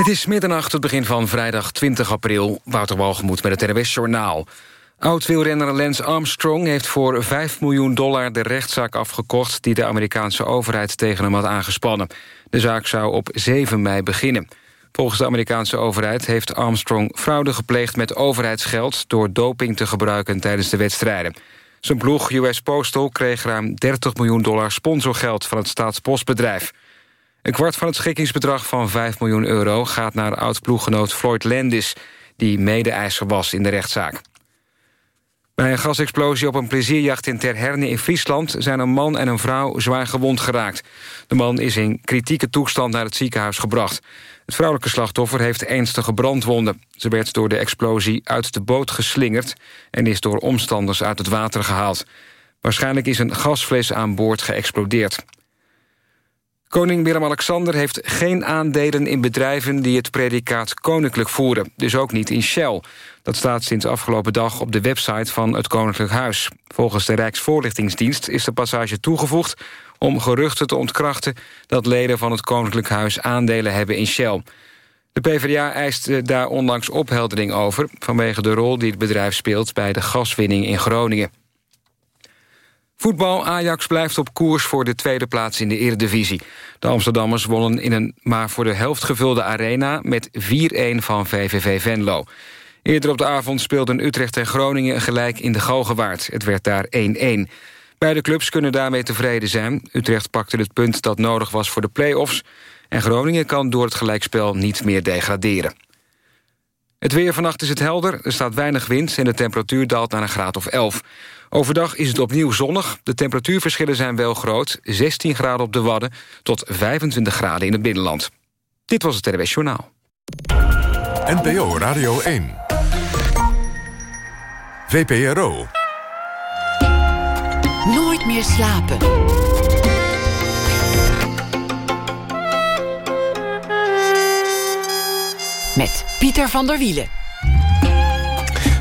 Het is middernacht, het begin van vrijdag 20 april. Wouter Walgemoed met het NWS Journaal. Oud-wielrenner Lance Armstrong heeft voor 5 miljoen dollar... de rechtszaak afgekocht die de Amerikaanse overheid tegen hem had aangespannen. De zaak zou op 7 mei beginnen. Volgens de Amerikaanse overheid heeft Armstrong fraude gepleegd... met overheidsgeld door doping te gebruiken tijdens de wedstrijden. Zijn ploeg US Postal kreeg ruim 30 miljoen dollar sponsorgeld... van het staatspostbedrijf. Een kwart van het schikkingsbedrag van 5 miljoen euro... gaat naar oud-ploeggenoot Floyd Landis... die mede-eiser was in de rechtszaak. Bij een gasexplosie op een plezierjacht in Terherne in Friesland... zijn een man en een vrouw zwaar gewond geraakt. De man is in kritieke toestand naar het ziekenhuis gebracht. Het vrouwelijke slachtoffer heeft ernstige brandwonden. Ze werd door de explosie uit de boot geslingerd... en is door omstanders uit het water gehaald. Waarschijnlijk is een gasfles aan boord geëxplodeerd. Koning Willem-Alexander heeft geen aandelen in bedrijven... die het predicaat koninklijk voeren, dus ook niet in Shell. Dat staat sinds afgelopen dag op de website van het Koninklijk Huis. Volgens de Rijksvoorlichtingsdienst is de passage toegevoegd... om geruchten te ontkrachten dat leden van het Koninklijk Huis... aandelen hebben in Shell. De PvdA eist daar onlangs opheldering over... vanwege de rol die het bedrijf speelt bij de gaswinning in Groningen. Voetbal Ajax blijft op koers voor de tweede plaats in de Eredivisie. De Amsterdammers wonnen in een maar voor de helft gevulde arena... met 4-1 van VVV Venlo. Eerder op de avond speelden Utrecht en Groningen gelijk in de Galgenwaard. Het werd daar 1-1. Beide clubs kunnen daarmee tevreden zijn. Utrecht pakte het punt dat nodig was voor de play-offs... en Groningen kan door het gelijkspel niet meer degraderen. Het weer vannacht is het helder, er staat weinig wind... en de temperatuur daalt naar een graad of 11. Overdag is het opnieuw zonnig. De temperatuurverschillen zijn wel groot. 16 graden op de Wadden tot 25 graden in het binnenland. Dit was het NWS Journaal. NPO Radio 1. VPRO. Nooit meer slapen. Met Pieter van der Wielen.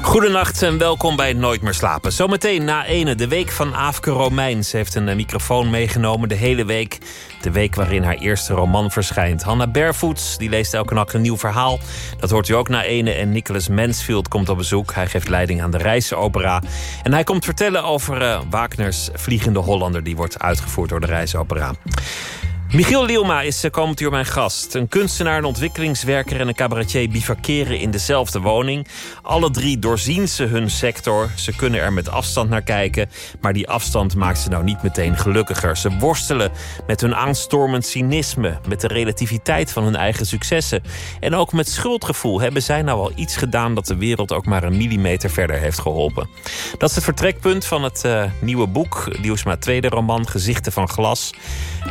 Goedenacht en welkom bij Nooit meer slapen. Zometeen na ene, de week van Aafke Romein. Ze heeft een eh, microfoon meegenomen de hele week. De week waarin haar eerste roman verschijnt. Hanna Barefoots, die leest elke nacht een nieuw verhaal. Dat hoort u ook na ene. En Nicholas Mansfield komt op bezoek. Hij geeft leiding aan de Reisopera. En hij komt vertellen over uh, Wagners Vliegende Hollander... die wordt uitgevoerd door de Reisopera. Michiel Lielma is eh, komend uur mijn gast. Een kunstenaar, een ontwikkelingswerker en een cabaretier bivakeren in dezelfde woning. Alle drie doorzien ze hun sector. Ze kunnen er met afstand naar kijken. Maar die afstand maakt ze nou niet meteen gelukkiger. Ze worstelen met hun aanstormend cynisme. Met de relativiteit van hun eigen successen. En ook met schuldgevoel. Hebben zij nou al iets gedaan dat de wereld ook maar een millimeter verder heeft geholpen? Dat is het vertrekpunt van het uh, nieuwe boek. Lielsma tweede roman, Gezichten van Glas.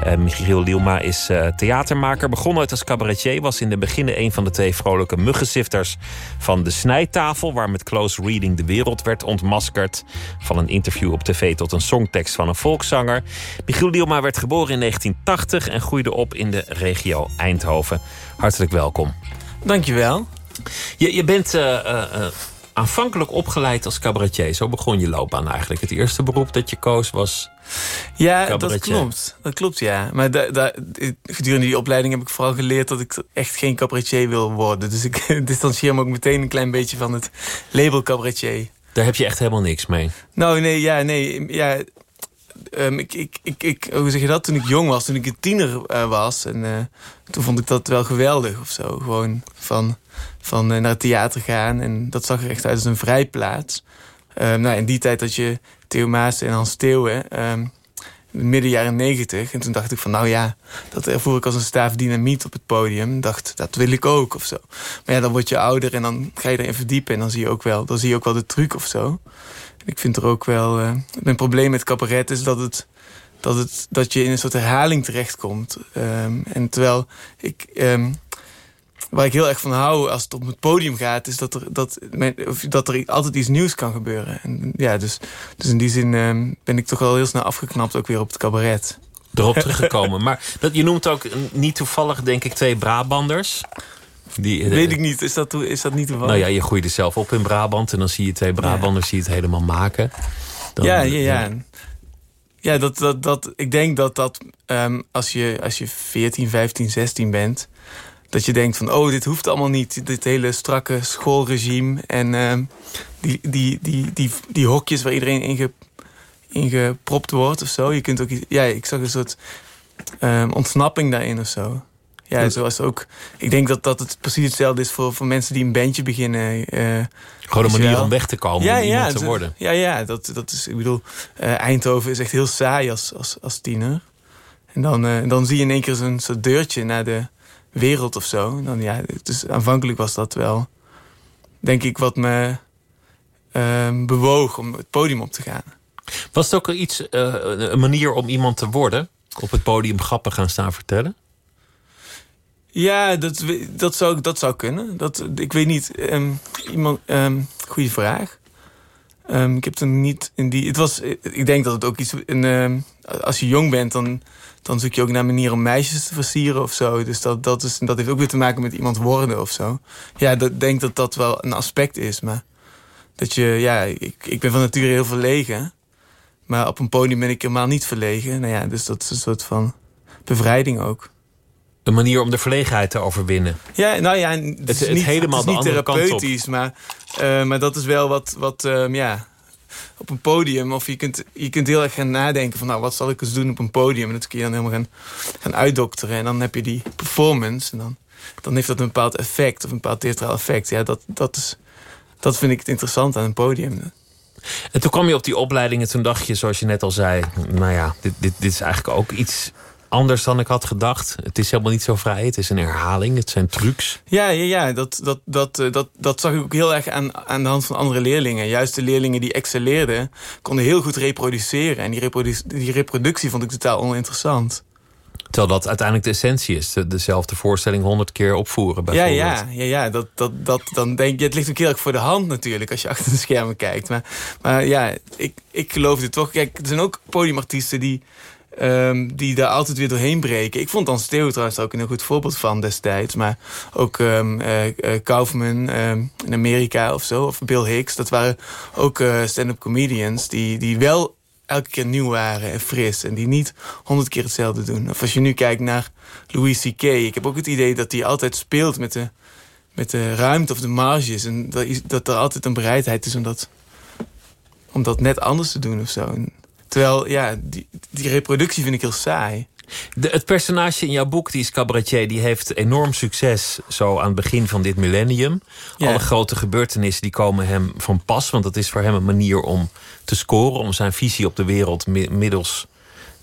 Uh, Michiel Lielma is uh, theatermaker. Begon ooit als cabaretier. Was in de beginnen een van de twee vrolijke muggensifters van de snijtafel. Waar met close reading de wereld werd ontmaskerd. Van een interview op tv tot een songtekst van een volkszanger. Michiel Lielma werd geboren in 1980 en groeide op in de regio Eindhoven. Hartelijk welkom. Dankjewel. Je, je bent uh, uh, aanvankelijk opgeleid als cabaretier. Zo begon je loopbaan eigenlijk. Het eerste beroep dat je koos was ja, dat klopt. Dat klopt, ja. Maar da, da, gedurende die opleiding heb ik vooral geleerd... dat ik echt geen cabaretier wil worden. Dus ik distancieer me ook meteen een klein beetje van het label cabaretier. Daar heb je echt helemaal niks mee? Nou, nee, ja, nee. Ja, um, ik, ik, ik, ik, hoe zeg je dat? Toen ik jong was, toen ik een tiener uh, was... en uh, toen vond ik dat wel geweldig of zo. Gewoon van, van uh, naar het theater gaan. En dat zag er echt uit als een vrijplaats. Um, nou, in die tijd dat je Theo Maas en Hans Theeuwen... Um, midden jaren negentig. En toen dacht ik van, nou ja, dat ervoer ik als een staaf dynamiet op het podium. dacht, dat wil ik ook of zo. Maar ja, dan word je ouder en dan ga je erin verdiepen. En dan zie je ook wel, dan zie je ook wel de truc of zo. Ik vind er ook wel... Uh, mijn probleem met cabaret is dat het... Dat, het, dat je in een soort herhaling terechtkomt. Um, en terwijl ik... Um, waar ik heel erg van hou als het op het podium gaat... is dat er, dat, dat er altijd iets nieuws kan gebeuren. En ja, dus, dus in die zin um, ben ik toch wel heel snel afgeknapt... ook weer op het cabaret. Erop teruggekomen. maar dat, je noemt ook niet toevallig, denk ik, twee Brabanders... Die, Weet ik niet. Is dat, is dat niet toevallig? Nou ja, je groeide zelf op in Brabant... en dan zie je twee Brabanders die het helemaal maken. Dan, ja, ja, ja. Ja, dat, dat, dat, ik denk dat dat um, als, je, als je 14, 15, 16 bent dat je denkt van, oh, dit hoeft allemaal niet. Dit hele strakke schoolregime en ehm, die, die, die, die, die hokjes waar iedereen in, ge, in gepropt wordt of zo. Je kunt ook, ja, ik zag een soort ehm, ontsnapping daarin of zo. Ja, zoals ook. Ik denk dat, dat het precies hetzelfde is voor, voor mensen die een bandje beginnen. Uh, Gewoon een manier om weg te komen, ja, om ja, iemand te worden. Ja, ja dat, dat is. Ik bedoel, uh, Eindhoven is echt heel saai als, als, als tiener. En dan, uh, dan zie je in één keer zo'n soort deurtje naar de wereld of zo. En dan, ja, dus aanvankelijk was dat wel, denk ik, wat me ehm, bewoog om het podium op te gaan. Was het ook iets, een manier om iemand te worden? Op het podium grappen gaan staan vertellen? Ja, dat, dat, zou, dat zou kunnen. Dat, ik weet niet. Um, iemand, um, goede vraag. Um, ik heb er niet in die. Het was, ik denk dat het ook iets. Als je jong bent, dan, dan zoek je ook naar manieren om meisjes te versieren of zo. Dus dat, dat, is, dat heeft ook weer te maken met iemand worden of zo. Ja, ik denk dat dat wel een aspect is. Maar dat je, ja, ik, ik ben van nature heel verlegen. Maar op een podium ben ik helemaal niet verlegen. Nou ja, dus dat is een soort van bevrijding ook. Een manier om de verlegenheid te overwinnen. Ja, nou ja, het, is niet, helemaal het is niet therapeutisch, maar, uh, maar dat is wel wat, wat um, ja, op een podium. Of je kunt, je kunt heel erg gaan nadenken van nou, wat zal ik eens doen op een podium. En dat kun je dan helemaal gaan, gaan uitdokteren. En dan heb je die performance. En dan, dan heeft dat een bepaald effect, of een bepaald theatraal effect. Ja, dat, dat, is, dat vind ik het interessant aan een podium. En toen kwam je op die opleidingen, toen dacht je, zoals je net al zei, nou ja, dit, dit, dit is eigenlijk ook iets anders dan ik had gedacht. Het is helemaal niet zo vrij. Het is een herhaling. Het zijn trucs. Ja, ja, ja. Dat, dat, dat, eh, dat, dat zag ik ook heel erg aan, aan de hand van andere leerlingen. Juist de leerlingen die excelleerden, konden heel goed reproduceren. En die, die reproductie vond ik totaal oninteressant. Terwijl dat uiteindelijk de essentie is. dezelfde voorstelling honderd keer opvoeren bijvoorbeeld. Ja, ja, ja, ja dat, dat, dat, dan denk je... Het ligt ook heel erg voor de hand natuurlijk als je achter de schermen kijkt. Maar, maar ja, ik, ik geloof het toch. Kijk, er zijn ook podiumartiesten die Um, die daar altijd weer doorheen breken. Ik vond dan Theo trouwens ook een heel goed voorbeeld van destijds. Maar ook um, uh, Kaufman um, in Amerika of zo. Of Bill Hicks. Dat waren ook uh, stand-up comedians die, die wel elke keer nieuw waren en fris. En die niet honderd keer hetzelfde doen. Of als je nu kijkt naar Louis C.K. Ik heb ook het idee dat hij altijd speelt met de, met de ruimte of de marges. En dat, dat er altijd een bereidheid is om dat, om dat net anders te doen of zo. Terwijl, ja, die, die reproductie vind ik heel saai. De, het personage in jouw boek, die is cabaretier, die heeft enorm succes zo aan het begin van dit millennium. Alle grote gebeurtenissen die komen hem van pas, want dat is voor hem een manier om te scoren, om zijn visie op de wereld middels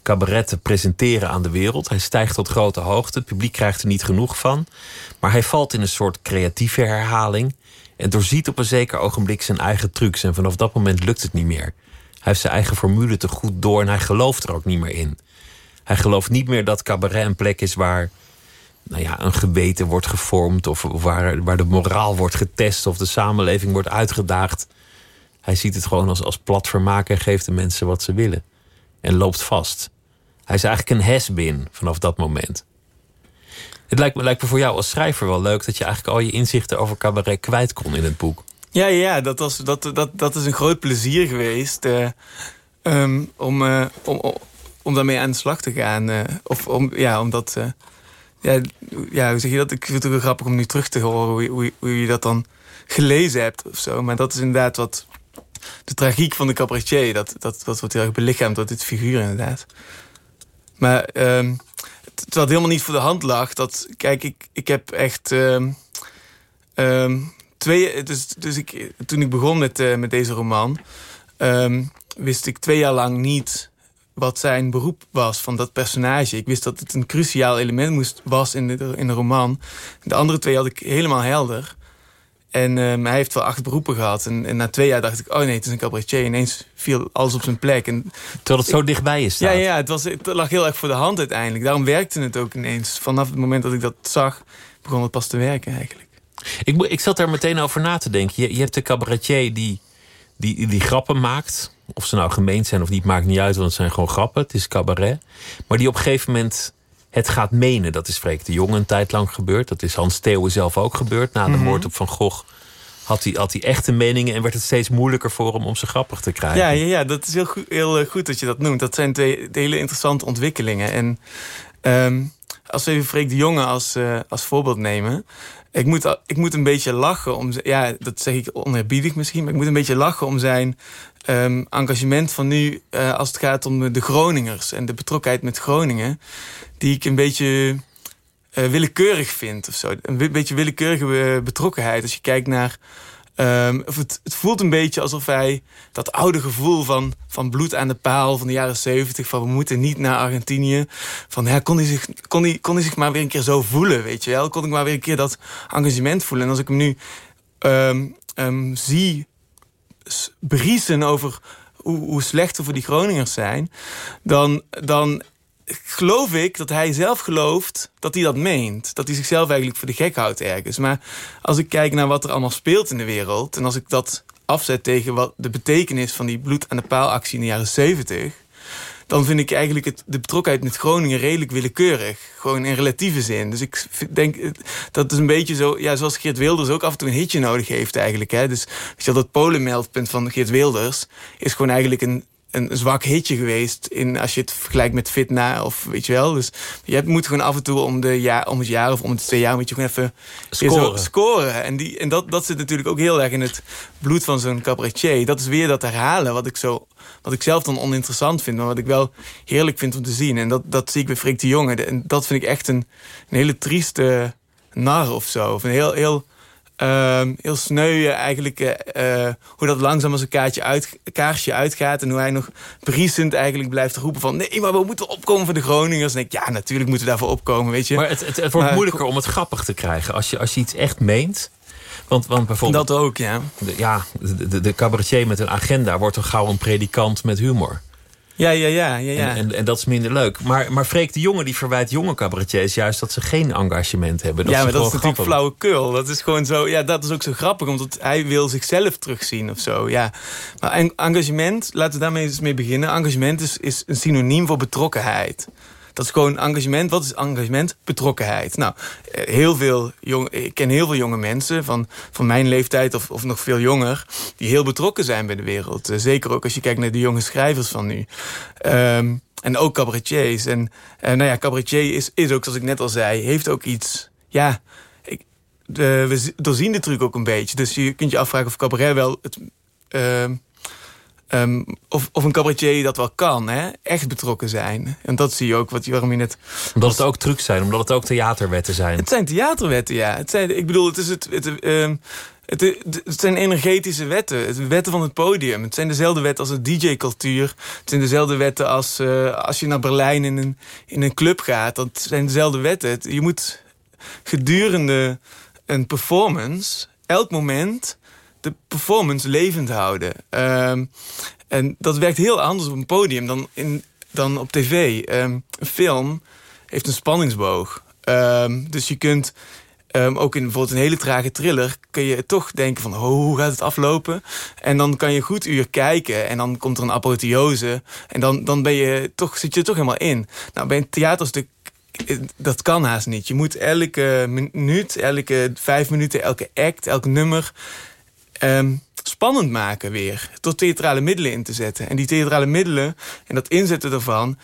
cabaret te presenteren aan de wereld. Hij stijgt tot grote hoogte, het publiek krijgt er niet genoeg van, maar hij valt in een soort creatieve herhaling en doorziet op een zeker ogenblik zijn eigen trucs en vanaf dat moment lukt het niet meer heeft zijn eigen formule te goed door en hij gelooft er ook niet meer in. Hij gelooft niet meer dat cabaret een plek is waar nou ja, een geweten wordt gevormd, of waar, waar de moraal wordt getest of de samenleving wordt uitgedaagd. Hij ziet het gewoon als, als plat vermaak en geeft de mensen wat ze willen. En loopt vast. Hij is eigenlijk een has-been vanaf dat moment. Het lijkt me, lijkt me voor jou als schrijver wel leuk dat je eigenlijk al je inzichten over cabaret kwijt kon in het boek. Ja, ja dat, was, dat, dat, dat is een groot plezier geweest. Uh, um, om, uh, om, om daarmee aan de slag te gaan. Uh, of om, ja, omdat. ja, ja, hoe zeg je dat? Ik vind het wel grappig om nu terug te horen hoe, hoe, je dat dan gelezen hebt of zo. Maar dat is inderdaad wat. De tragiek van de cabaretier, dat, dat, dat wordt heel erg belichaamd door dit figuur inderdaad. Maar um, terwijl het helemaal niet voor de hand lag, dat, kijk, ik, ik heb echt. Um, twee, dus, dus ik, toen ik begon met, uh, met deze roman, um, wist ik twee jaar lang niet wat zijn beroep was van dat personage. Ik wist dat het een cruciaal element moest, was in de, in de roman. De andere twee had ik helemaal helder. En um, hij heeft wel acht beroepen gehad. En, en, na twee jaar dacht ik, oh nee, het is een cabaretier. Ineens viel alles op zijn plek. En Terwijl het zo dichtbij is Ja, ja het, was, het lag heel erg voor de hand uiteindelijk. Daarom werkte het ook ineens. Vanaf het moment dat ik dat zag, begon het pas te werken eigenlijk. Ik, ik zat daar meteen over na te denken. Je, je hebt de cabaretier die, die, die grappen maakt. Of ze nou gemeend zijn of niet, maakt niet uit, want het zijn gewoon grappen. Het is cabaret. Maar die op een gegeven moment het gaat menen. Dat is Freek de Jong een tijd lang gebeurd. Dat is Hans Theeuwen zelf ook gebeurd. Na de mhm. moord op Van Gogh had hij, had hij echte meningen... en werd het steeds moeilijker voor hem om ze grappig te krijgen. Ja, ja, ja dat is heel goed, heel eh, goed dat je dat noemt. Dat zijn twee hele interessante ontwikkelingen. En um, als we even Freek de Jonge als, uh, als voorbeeld nemen. Ik moet, ik moet een beetje lachen om... Ja, dat zeg ik oneerbiedig misschien. Maar ik moet een beetje lachen om zijn um, engagement van nu... Uh, als het gaat om de Groningers en de betrokkenheid met Groningen. Die ik een beetje uh, willekeurig vind of zo. Een beetje willekeurige betrokkenheid. Als je kijkt naar Um, het, het, voelt een beetje alsof hij dat oude gevoel van, van bloed aan de paal van de jaren zeventig... van we moeten niet naar Argentinië. Van ja, kon hij, zich, kon, hij, kon hij zich maar weer een keer zo voelen, weet je wel? Kon ik maar weer een keer dat engagement voelen. En als ik hem nu um, um, zie briesen over hoe, hoe slecht we voor die Groningers zijn... dan, dan geloof ik dat hij zelf gelooft dat hij dat meent. Dat hij zichzelf eigenlijk voor de gek houdt ergens. Maar als ik kijk naar wat er allemaal speelt in de wereld... en als ik dat afzet tegen wat de betekenis van die bloed aan de paalactie in de jaren 70... dan vind ik eigenlijk het, de betrokkenheid met Groningen redelijk willekeurig. Gewoon in relatieve zin. Dus ik denk, dat is een beetje zo... Ja, zoals Geert Wilders ook af en toe een hitje nodig heeft eigenlijk. Hè. Dus weet je, dat polenmeldpunt van Geert Wilders... is gewoon eigenlijk een een zwak hitje geweest. In, als je het vergelijkt met Fitna of weet je wel. Dus je moet gewoon af en toe om, de jaar, om het jaar of om het twee jaar moet je gewoon even scoren. scoren. En, die, en dat, dat zit natuurlijk ook heel erg in het bloed van zo'n cabaretier. Dat is weer dat herhalen wat ik, zo, wat ik zelf dan oninteressant vind. Maar wat ik wel heerlijk vind om te zien. En dat, dat zie ik bij Freek de Jonge. En dat vind ik echt een, een hele trieste nar of zo. Of een heel... heel Uh, heel sneu eigenlijk uh, hoe dat langzaam als een kaartje uit, kaarsje uitgaat. En hoe hij nog briesend eigenlijk blijft roepen van... nee, maar we moeten opkomen voor de Groningers. En ik, ja, natuurlijk moeten we daarvoor opkomen, weet je. Maar het, het, het wordt moeilijker om het grappig te krijgen. Als je, als je iets echt meent... Want, want bijvoorbeeld... Dat ook, ja. De, ja, de, de, de cabaretier met een agenda wordt toch gauw een predikant met humor. Ja, ja, ja. ja, ja. En, en, en, dat is minder leuk. Maar, maar Freek de Jonge die verwijt jonge cabaretiers juist dat ze geen engagement hebben. Dat ja, maar dat is natuurlijk flauwekul. Dat is gewoon zo. Ja, dat is ook zo grappig, omdat hij wil zichzelf terugzien of zo. Ja. Maar engagement, laten we daarmee eens mee beginnen. Engagement is, is een synoniem voor betrokkenheid. Dat is gewoon engagement. Wat is engagement? Betrokkenheid. Nou, heel veel jong, ik ken heel veel jonge mensen van, van mijn leeftijd of, of nog veel jonger... die heel betrokken zijn bij de wereld. Eh, zeker ook als je kijkt naar de jonge schrijvers van nu. Um, en ook cabaretiers. En uh, nou ja, cabaretier is, is ook, zoals ik net al zei, heeft ook iets... Ja, ik, de, we doorzien de truc ook een beetje. Dus je kunt je afvragen of cabaret wel het... Uh, Um, of, of een cabaretier dat wel kan, hè? echt betrokken zijn. En dat zie je ook, wat, waarom je net... Omdat het ook trucs zijn, omdat het ook theaterwetten zijn. Het zijn theaterwetten, ja. Het zijn, ik bedoel, het, is het, het, um, het, het, zijn energetische wetten. Het wetten van het podium. Het zijn dezelfde wetten als de DJ-cultuur. Het zijn dezelfde wetten als uh, als je naar Berlijn in een, in een club gaat. Dat zijn dezelfde wetten. je moet gedurende een performance, elk moment de performance levend houden. Um, en dat werkt heel anders op een podium dan, in, dan op tv. Um, een film heeft een spanningsboog. Um, dus je kunt ook in bijvoorbeeld een hele trage thriller... kun je toch denken van, oh, hoe gaat het aflopen? En dan kan je goed uur kijken en dan komt er een apotheose... en dan, dan ben je toch, zit je er toch helemaal in. Nou, bij een theaterstuk dat kan haast niet. Je moet elke minuut, elke vijf minuten, elke act, elk nummer um, spannend maken weer. Tot theatrale middelen in te zetten. En die theatrale middelen en dat inzetten daarvan...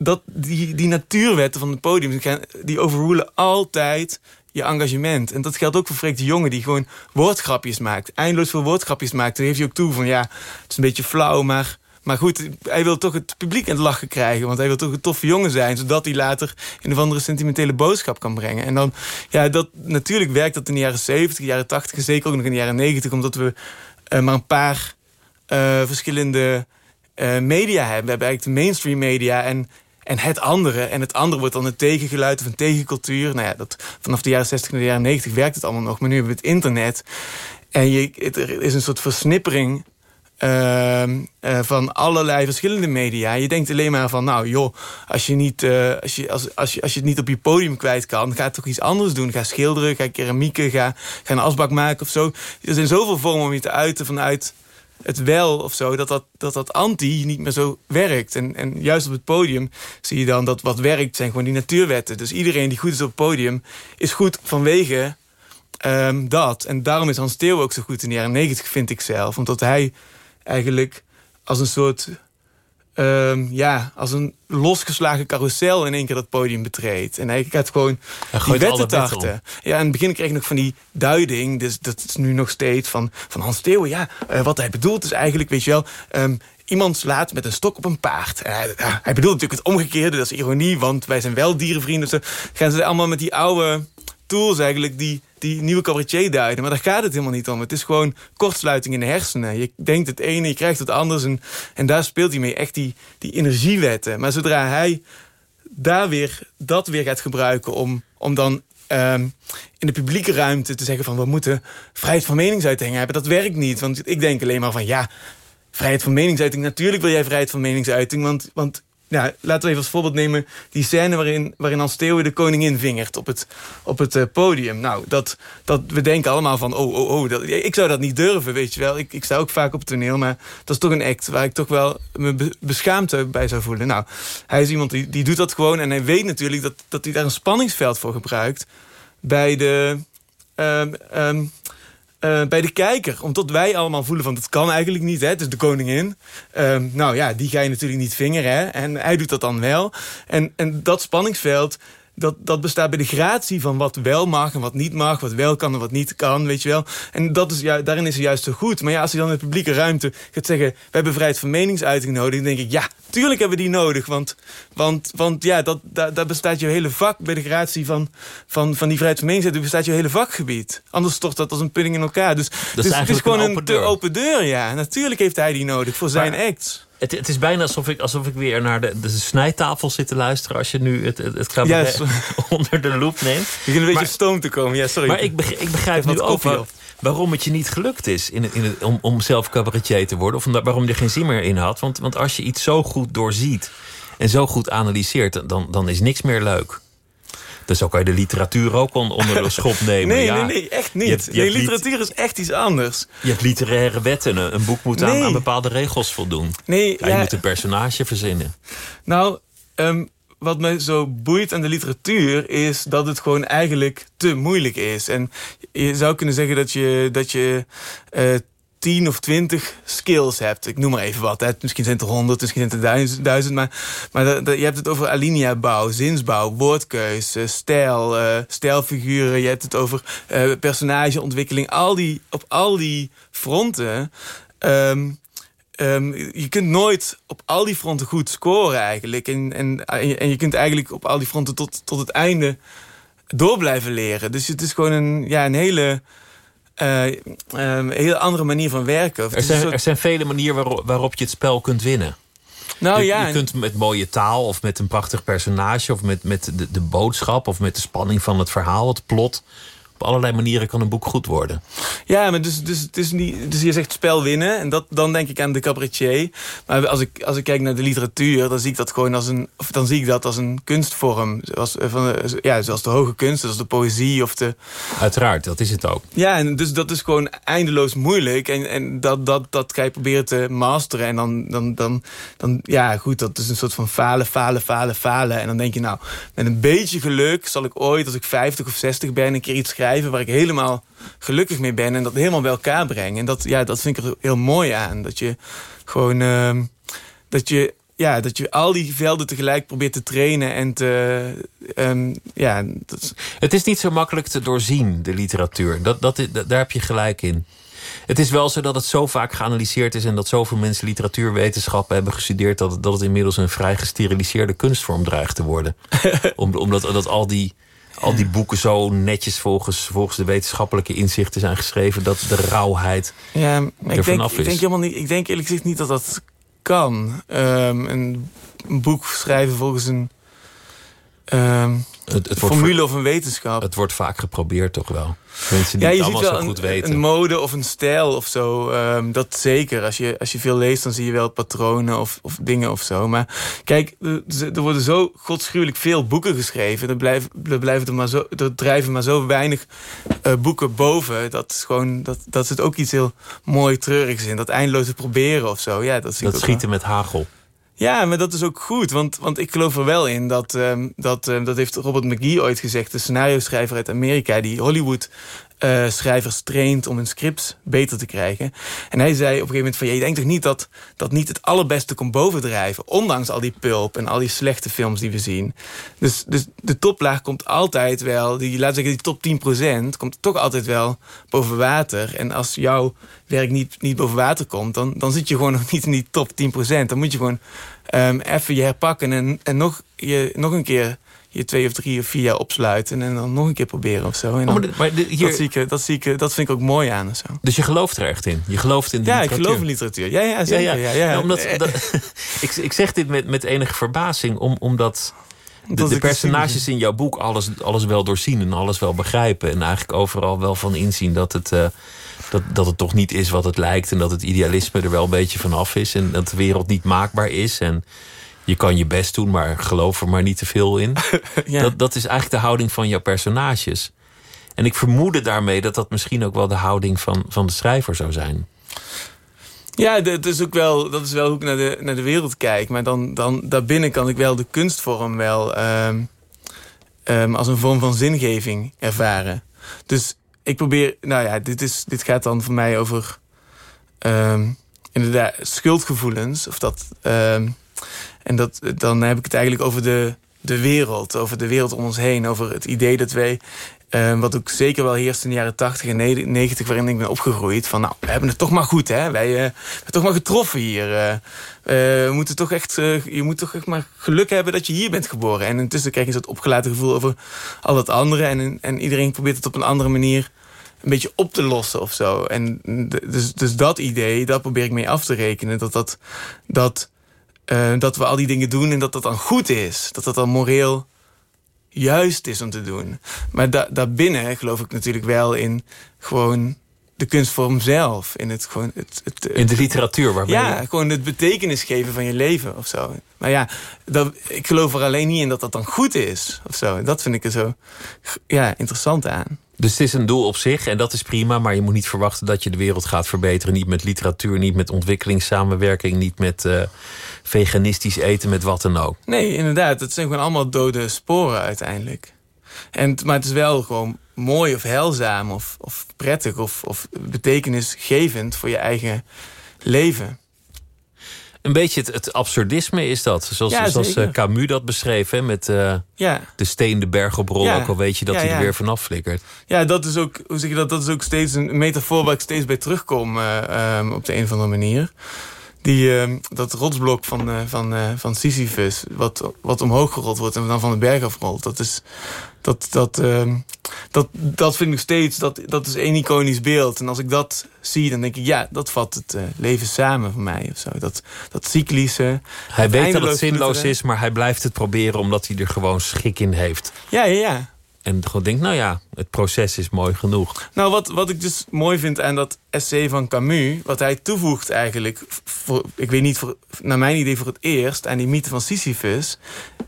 Dat, die, die natuurwetten van het podium, die overrulen altijd je engagement. En dat geldt ook voor Freek de Jonge, die gewoon woordgrapjes maakt. Eindeloos veel woordgrapjes maakt. Dan heeft hij ook toe van, ja, het is een beetje flauw, maar maar goed, hij wil toch het publiek in het lachen krijgen. Want hij wil toch een toffe jongen zijn. Zodat hij later een of andere sentimentele boodschap kan brengen. En dan, ja, dat, natuurlijk werkt dat in de jaren 70, jaren 80. Zeker ook nog in de jaren 90. Omdat we uh, maar een paar uh, verschillende uh, media hebben. We hebben eigenlijk de mainstream media en, en het andere. En het andere wordt dan een tegengeluid of een tegencultuur. Nou ja, dat, vanaf de jaren 60 naar de jaren 90 werkt het allemaal nog. Maar nu hebben we het internet. En je, er is een soort versnippering uh, uh, van allerlei verschillende media. Je denkt alleen maar van, nou joh, als je, niet, uh, als, je, als, als, je, als je het niet op je podium kwijt kan... ga toch iets anders doen. Ga schilderen, ga keramieken, ga, ga een asbak maken of zo. Er zijn zoveel vormen om je te uiten vanuit het wel of zo... dat dat, dat, dat anti niet meer zo werkt. En, en juist op het podium zie je dan dat wat werkt... zijn gewoon die natuurwetten. Dus iedereen die goed is op het podium is goed vanwege... Um, dat. En daarom is Hans Theo ook zo goed in de jaren negentig, vind ik zelf. Omdat hij eigenlijk als een soort ehm, ja, als een losgeslagen carousel in één keer dat podium betreedt. En hij gaat gewoon die wetten tarten. Ja, in het begin kreeg ik nog van die duiding. Dus dat is nu nog steeds van, van Hans Theeuwen. Ja, eh, wat hij bedoelt is eigenlijk, weet je wel... ehm, iemand slaat met een stok op een paard. En hij, hij bedoelt natuurlijk het omgekeerde, dat is ironie... want wij zijn wel dierenvrienden. Dus gaan ze allemaal met die oude tools eigenlijk... die, die nieuwe cabaretier duiden. Maar daar gaat het helemaal niet om. Het is gewoon kortsluiting in de hersenen. Je denkt het ene, je krijgt het anders. En, en daar speelt hij mee, echt die, die energiewetten. Maar zodra hij daar weer, dat weer gaat gebruiken... om, om dan ehm, in de publieke ruimte te zeggen van... we moeten vrijheid van meningsuiting hebben. Dat werkt niet, want ik denk alleen maar van... ja, vrijheid van meningsuiting, natuurlijk wil jij vrijheid van meningsuiting... want, want ja, laten we even als voorbeeld nemen die scène waarin, waarin Hans de koningin vingert op het, op het eh, podium. Nou, dat, dat, we denken allemaal van, oh, oh, oh, dat, ik zou dat niet durven, weet je wel. Ik, ik sta ook vaak op het toneel, maar dat is toch een act waar ik toch wel me be- beschaamd bij zou voelen. Nou, hij is iemand die, die doet dat gewoon en hij weet natuurlijk dat, dat hij daar een spanningsveld voor gebruikt bij de... ehm, eh, bij de kijker. Omdat wij allemaal voelen van, dat kan eigenlijk niet. Hè? Het de koningin. Ehm, nou ja, die ga je natuurlijk niet vingeren. Hè? En hij doet dat dan wel. En, en dat spanningsveld, dat, dat bestaat bij de gratie van wat wel mag en wat niet mag. Wat wel kan en wat niet kan, weet je wel. En dat is, ja, daarin is hij juist zo goed. Maar ja, als hij dan in de publieke ruimte gaat zeggen... we hebben vrijheid van meningsuiting nodig... dan denk ik, ja, tuurlijk hebben we die nodig. Want, want, want ja, dat, daar, daar bestaat je hele vak... bij de gratie van, van, van die vrijheid van meningsuiting... bestaat je hele vakgebied. Anders stort dat als een pudding in elkaar. Dus, dus het is gewoon een open open deur, ja. Natuurlijk heeft hij die nodig voor zijn acts. Het, het is bijna alsof ik, alsof ik weer naar de, de snijtafel zit te luisteren... als je nu het, het, onder de loep neemt. Je begint een beetje Maar- stoom te komen. Ja, sorry. Maar ik, beg- ik begrijp nu ook wel waarom het je niet gelukt is in in het, om, om zelf cabaretier te worden. Of omdat, waarom je er geen zin meer in had. Want, want als je iets zo goed doorziet en zo goed analyseert... dan, dan is niks meer leuk. Dus zo kan je de literatuur ook onder de schop nemen. nee, ja. nee, nee, echt niet. Je nee, literatuur is echt iets anders. Je hebt literaire wetten. Een boek moet aan, bepaalde regels voldoen. Nee, je moet een personage verzinnen. Nou, ehm, wat me zo boeit aan de literatuur is dat het gewoon eigenlijk te moeilijk is. En je zou kunnen zeggen dat je, dat je eh, 10 of 20 skills hebt. Ik noem maar even wat. Hè. Misschien zijn het er 100, misschien zijn het er duizend. maar maar je hebt het over alineabouw, zinsbouw, woordkeuze, stijl, eh, stijlfiguren. Je hebt het over eh, personageontwikkeling. Al die, op al die fronten... Ehm, ehm, je kunt nooit op al die fronten goed scoren eigenlijk. En, en, en je kunt eigenlijk op al die fronten tot, tot het einde door blijven leren. Dus het is gewoon een, ja, een hele eh, ehm, hele andere manier van werken. Er een zijn, soort- er zijn vele manieren waarop, waarop je het spel kunt winnen. nou je, ja, je kunt met mooie taal of met een prachtig personage... of met, met de, de boodschap of met de spanning van het verhaal, het plot... op allerlei manieren kan een boek goed worden. Ja, maar dus, dus, het is niet, dus je zegt spel winnen. En dat, dan denk ik aan de cabaretier. Maar als ik, als ik kijk naar de literatuur, dan zie ik dat gewoon als een, of dan zie ik dat als een kunstvorm. Zoals, eh, van, eh, ja, zoals de hoge kunst, zoals de poëzie of de, Uiteraard, dat is het ook. Ja, en dus dat is gewoon eindeloos moeilijk. En, en dat, dat, dat ga je proberen te masteren. En dan, dan, dan, dan, ja, goed, dat is een soort van falen, falen, falen, falen. En dan denk je, nou, met een beetje geluk zal ik ooit, als ik 50 of 60 ben, een keer iets schrijven waar ik helemaal gelukkig mee ben. En dat helemaal bij elkaar breng. En dat, ja, dat vind ik er heel mooi aan. Dat je gewoon, ehm, dat je ja, dat je al die velden tegelijk probeert te trainen en te... ehm, ja, dat Het is niet zo makkelijk te doorzien, de literatuur. Dat, dat, daar heb je gelijk in. Het is wel zo dat het zo vaak geanalyseerd is... en dat zoveel mensen literatuurwetenschappen hebben gestudeerd... dat, dat het inmiddels een vrij gesteriliseerde kunstvorm dreigt te worden. Om, omdat dat al, die, al die boeken zo netjes volgens, volgens de wetenschappelijke inzichten zijn geschreven... dat de rauwheid... Ja, er ik denk, vanaf ik is. denk helemaal niet. Ik denk eerlijk gezegd niet dat dat kan. Ehm, een, een boek schrijven volgens een ehm, Het, het, wordt, formule of een wetenschap. het wordt vaak geprobeerd, toch wel. Mensen die ja, je het allemaal zo goed een, weten. een mode of een stijl of zo. ehm, dat zeker. Als je, als je veel leest, dan zie je wel patronen of, of dingen of zo. Maar kijk, er, worden zo godschuwelijk veel boeken geschreven. Er blijven, er blijven er maar zo, er drijven maar zo weinig eh, boeken boven. Dat, is gewoon, dat, dat zit ook iets heel mooi treurigs in. Dat eindeloze proberen of zo. Ja, dat dat wel. schieten met hagel. Ja, maar dat is ook goed. Want, want ik geloof er wel in dat... ehm, dat, ehm, dat heeft Robert McGee ooit gezegd. De scenario schrijver uit Amerika. Die Hollywood eh, schrijvers traint om hun scripts beter te krijgen. En hij zei op een gegeven moment van... Je denkt toch niet dat, dat niet het allerbeste komt bovendrijven... ondanks al die pulp en al die slechte films die we zien. Dus, dus de toplaag komt altijd wel... Die, we zeggen, die top 10% komt toch altijd wel boven water. En als jouw werk niet, niet boven water komt... Dan, dan zit je gewoon nog niet in die top 10%. Dan moet je gewoon um, even je herpakken en, en nog, je, nog een keer je twee of drie of vier jaar opsluiten en dan nog een keer proberen of zo. En dan, Oh, maar de- hier- dat, zie ik, dat, zie ik, dat vind ik ook mooi aan of zo. Dus je gelooft er echt in? Je gelooft in de Ja, ik literatuur? geloof in literatuur. Ja, ja, zeker. Ja, ja, Nou, omdat, Eh, dat- ik, ik zeg dit met, met enige verbazing, om, omdat de, Dat de ik personages in jouw boek alles, alles wel doorzien en alles wel begrijpen. En eigenlijk overal wel van inzien dat het, eh, dat, dat het toch niet is wat het lijkt. En dat het idealisme er wel een beetje vanaf is. En dat de wereld niet maakbaar is. En je kan je best doen, maar geloof er maar niet te veel in. Ja. Dat, dat is eigenlijk de houding van jouw personages. En ik vermoedde daarmee dat dat misschien ook wel de houding van, van de schrijver zou zijn. Ja, dat is ook wel, dat is wel hoe ik naar de, naar de wereld kijk. Maar dan, dan daarbinnen kan ik wel de kunstvorm wel ehm, ehm, als een vorm van zingeving ervaren. Dus ik probeer, nou ja, dit, is, dit gaat dan voor mij over ehm, inderdaad schuldgevoelens. Of dat, en dat, dan heb ik het eigenlijk over de, de wereld, over de wereld om ons heen. Over het idee dat wij eh, wat ook zeker wel heerst in de jaren 80 en 90, waarin ik ben opgegroeid. Van nou, we hebben het toch maar goed, hè? Wij eh, hebben toch maar getroffen hier. eh. Eh, we moeten toch echt, eh, je moet toch echt maar geluk hebben dat je hier bent geboren. En intussen krijg je een opgelaten gevoel over al het andere. En, en iedereen probeert het op een andere manier een beetje op te lossen of zo. En dus, dus dat idee, daar probeer ik mee af te rekenen. Dat, dat, dat, eh, dat we al die dingen doen en dat dat dan goed is. Dat dat dan moreel juist is om te doen. Maar da daarbinnen geloof ik natuurlijk wel in gewoon de kunstvorm zelf. In het gewoon het, het, het- In de literatuur waarmee ja, je- gewoon het betekenis geven van je leven of zo. Maar ja, dat, ik geloof er alleen niet in dat dat dan goed is of zo. Dat vind ik er zo ja, interessant aan. Dus het is een doel op zich en dat is prima, maar je moet niet verwachten dat je de wereld gaat verbeteren. Niet met literatuur, niet met ontwikkelingssamenwerking, niet met eh, veganistisch eten, met wat dan ook. Nee, inderdaad. Het zijn gewoon allemaal dode sporen uiteindelijk. En, maar het is wel gewoon mooi of heilzaam of, of prettig of, of betekenisgevend voor je eigen leven. Een beetje het, het absurdisme is dat. Zoals, Ja, zoals eh, Camus dat beschreef, hè, met eh, Ja. de steen de berg op rol, Ja. ook al weet je dat hij er weer vanaf flikkert. Ja, dat is ook, hoe zeg je dat? Dat is ook steeds een metafoor waar ik steeds bij terugkom eh, ehm, op de een of andere manier. Die, ehm, dat rotsblok van, eh, van, eh, van Sisyphus, wat, wat omhoog gerold wordt en dan van de berg afrolt. Dat is, dat, dat, ehm, dat, dat vind ik steeds, dat, dat is één iconisch beeld. En als ik dat zie, dan denk ik, ja, dat vat het eh, leven samen voor mij. Of zo. Dat, dat cyclische. Hij weet dat het zinloos ploeteren. is, maar hij blijft het proberen omdat hij er gewoon schik in heeft. Ja, ja, ja. En gewoon denkt, nou ja, het proces is mooi genoeg. Nou, wat, wat ik dus mooi vind aan dat essay van Camus... wat hij toevoegt eigenlijk... Voor, ik weet niet, voor, naar mijn idee voor het eerst... aan die mythe van Sisyphus...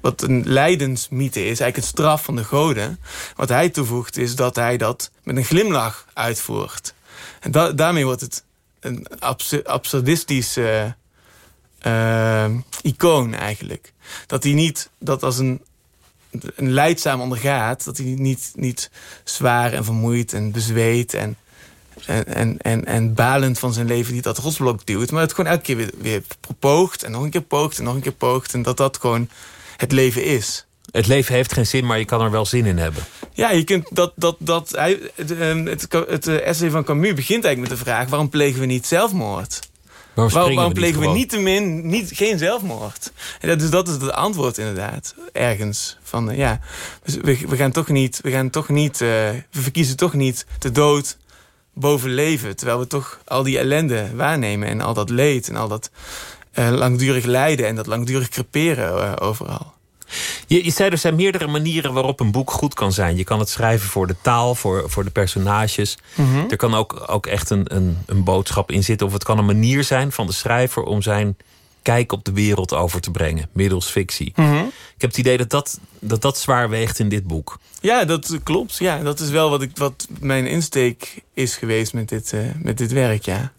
wat een lijdensmythe is, eigenlijk het straf van de goden... wat hij toevoegt is dat hij dat met een glimlach uitvoert. En da- daarmee wordt het een absu- absurdistisch... eh, icoon eigenlijk. Dat hij niet dat als een een leidzaam ondergaat, dat hij niet, niet zwaar en vermoeid en bezweet en, en, en, en, en balend van zijn leven niet dat rotsblok duwt, maar het gewoon elke keer weer, weer poogt en nog een keer poogt en nog een keer poogt en dat dat gewoon het leven is. Het leven heeft geen zin, maar je kan er wel zin in hebben. Ja, je kunt dat, dat, dat, hij, het, ehm, het, het, eh, essay van Camus begint eigenlijk met de vraag: waarom plegen we niet zelfmoord? Waarom, Waarom, waarom plegen we niet te min, niet, geen zelfmoord? En dat, dus dat is het antwoord inderdaad, ergens. Van, eh, ja, dus we, we gaan toch niet, we gaan toch niet, eh, we verkiezen toch niet de dood boven leven. Terwijl we toch al die ellende waarnemen en al dat leed en al dat eh, langdurig lijden en dat langdurig creperen overal. Je, je zei er zijn meerdere manieren waarop een boek goed kan zijn. Je kan het schrijven voor de taal, voor, voor de personages. Er kan ook, ook echt een, een, een boodschap in zitten. Of het kan een manier zijn van de schrijver om zijn kijk op de wereld over te brengen, middels fictie. Ik heb het idee dat dat, dat dat zwaar weegt in dit boek. Ja, dat klopt. Ja, dat is wel wat, ik, wat mijn insteek is geweest met dit, eh, met dit werk, ja.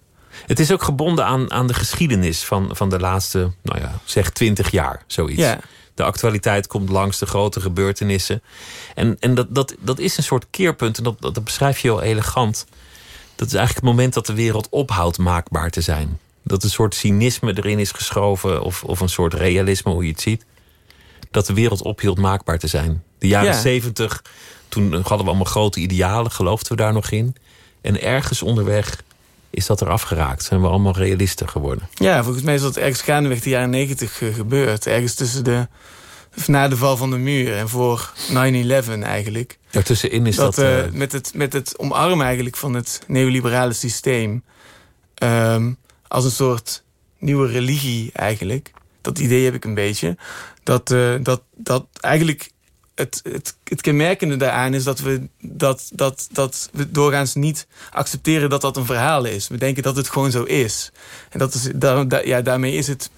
Het is ook gebonden aan, aan de geschiedenis van, van de laatste, nou ja, zeg twintig jaar, zoiets. Ja. De actualiteit komt langs de grote gebeurtenissen. En, en dat, dat, dat is een soort keerpunt, en dat, dat beschrijf je heel elegant. Dat is eigenlijk het moment dat de wereld ophoudt maakbaar te zijn. Dat een soort cynisme erin is geschoven, of, of een soort realisme, hoe je het ziet. Dat de wereld ophield maakbaar te zijn. De jaren zeventig, toen hadden we allemaal grote idealen, geloofden we daar nog in. En ergens onderweg is dat eraf geraakt. Zijn we allemaal realisten geworden. Ja, volgens mij is dat ergens gaandeweg de jaren negentig uh, gebeurd. Ergens tussen de... Na de val van de muur en voor 9-11 eigenlijk. Daartussenin is dat... dat uh, met, het, met het omarmen eigenlijk van het neoliberale systeem... Um, als een soort nieuwe religie eigenlijk. Dat idee heb ik een beetje. Dat, uh, dat, dat eigenlijk het, het, het kenmerkende daaraan is dat we, dat, dat, dat we doorgaans niet accepteren dat dat een verhaal is. We denken dat het gewoon zo is. En dat is, daar, ja, daarmee is het.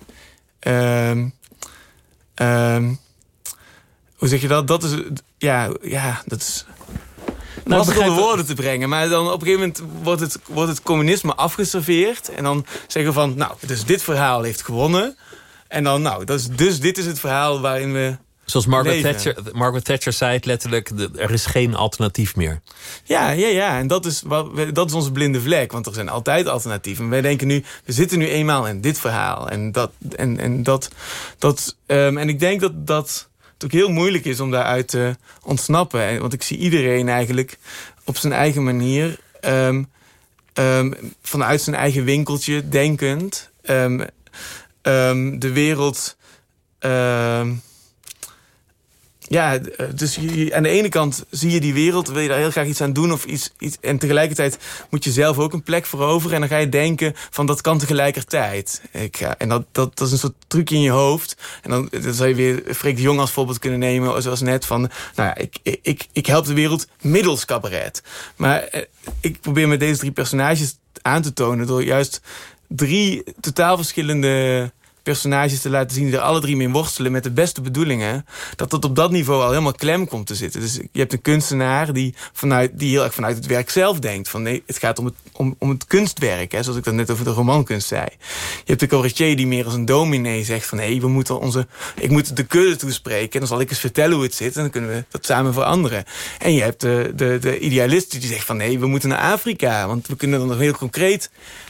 Uh, uh, hoe zeg je dat? Dat is. Ja, ja dat is. Nou, lastig om woorden te brengen. Maar dan op een gegeven moment wordt het, wordt het communisme afgeserveerd. En dan zeggen we van, nou, dus dit verhaal heeft gewonnen. En dan, nou, dat is, dus dit is het verhaal waarin we Zoals Margaret Thatcher, Margaret Thatcher zei het letterlijk... er is geen alternatief meer. Ja, ja, ja. En dat is, wat, dat is onze blinde vlek. Want er zijn altijd alternatieven. Wij denken nu, we zitten nu eenmaal in dit verhaal. En, dat, en, en, dat, dat, um, en ik denk dat dat het ook heel moeilijk is om daaruit te ontsnappen. Want ik zie iedereen eigenlijk op zijn eigen manier... Um, um, vanuit zijn eigen winkeltje denkend... de wereld ja, eh, dus aan de ene kant zie je die wereld, wil je daar heel graag iets aan doen. Of iets, iets, en tegelijkertijd moet je zelf ook een plek veroveren. En dan ga je denken van dat kan tegelijkertijd. Ik, ja, en dat, dat, dat is een soort truc in je hoofd. En dan, dan zou je weer Freek de Jong als voorbeeld kunnen nemen. Zoals net van, nou ja, ik, ik, ik help de wereld middels cabaret. Maar eh, ik probeer met deze drie personages aan te tonen... door juist drie totaal verschillende personages te laten zien die er alle drie mee worstelen met de beste bedoelingen, dat dat op dat niveau al helemaal klem komt te zitten. Dus je hebt een kunstenaar die, vanuit, die heel erg vanuit het werk zelf denkt. Van nee, het gaat om het, om, om het kunstwerk, hè, zoals ik dat net over de romankunst zei. Je hebt de cabaretier die meer als een dominee zegt van hé, we moeten onze, ik moet de kudde toespreken en dan zal ik eens vertellen hoe het zit en dan kunnen we dat samen veranderen. En je hebt de, de, de idealist die zegt van nee, we moeten naar Afrika, want we kunnen dan nog heel concreet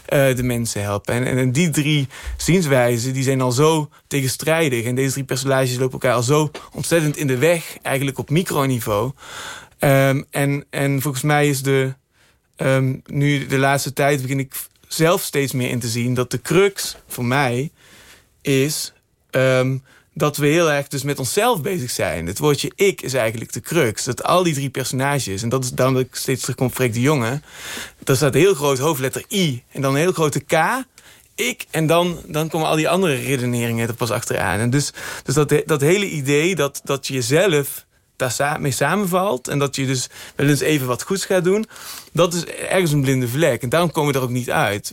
uh, de mensen helpen. En, en, die drie zienswijzen die zijn al zo tegenstrijdig. En deze drie personages lopen elkaar al zo ontzettend in de weg. Eigenlijk op microniveau. Um, en, en volgens mij is de... Um, nu de laatste tijd begin ik zelf steeds meer in te zien... dat de crux voor mij is... Um, dat we heel erg dus met onszelf bezig zijn. Het woordje ik is eigenlijk de crux. Dat al die drie personages, en dat is daarom dat ik steeds terugkom op Freek de Jonge... daar staat een heel groot hoofdletter I en dan een heel grote K... Ik, en dan, dan komen al die andere redeneringen er pas achteraan. En dus dus dat, dat hele idee dat, dat je jezelf daar mee samenvalt... en dat je dus wel eens even wat goeds gaat doen... dat is ergens een blinde vlek. En daarom komen we er ook niet uit.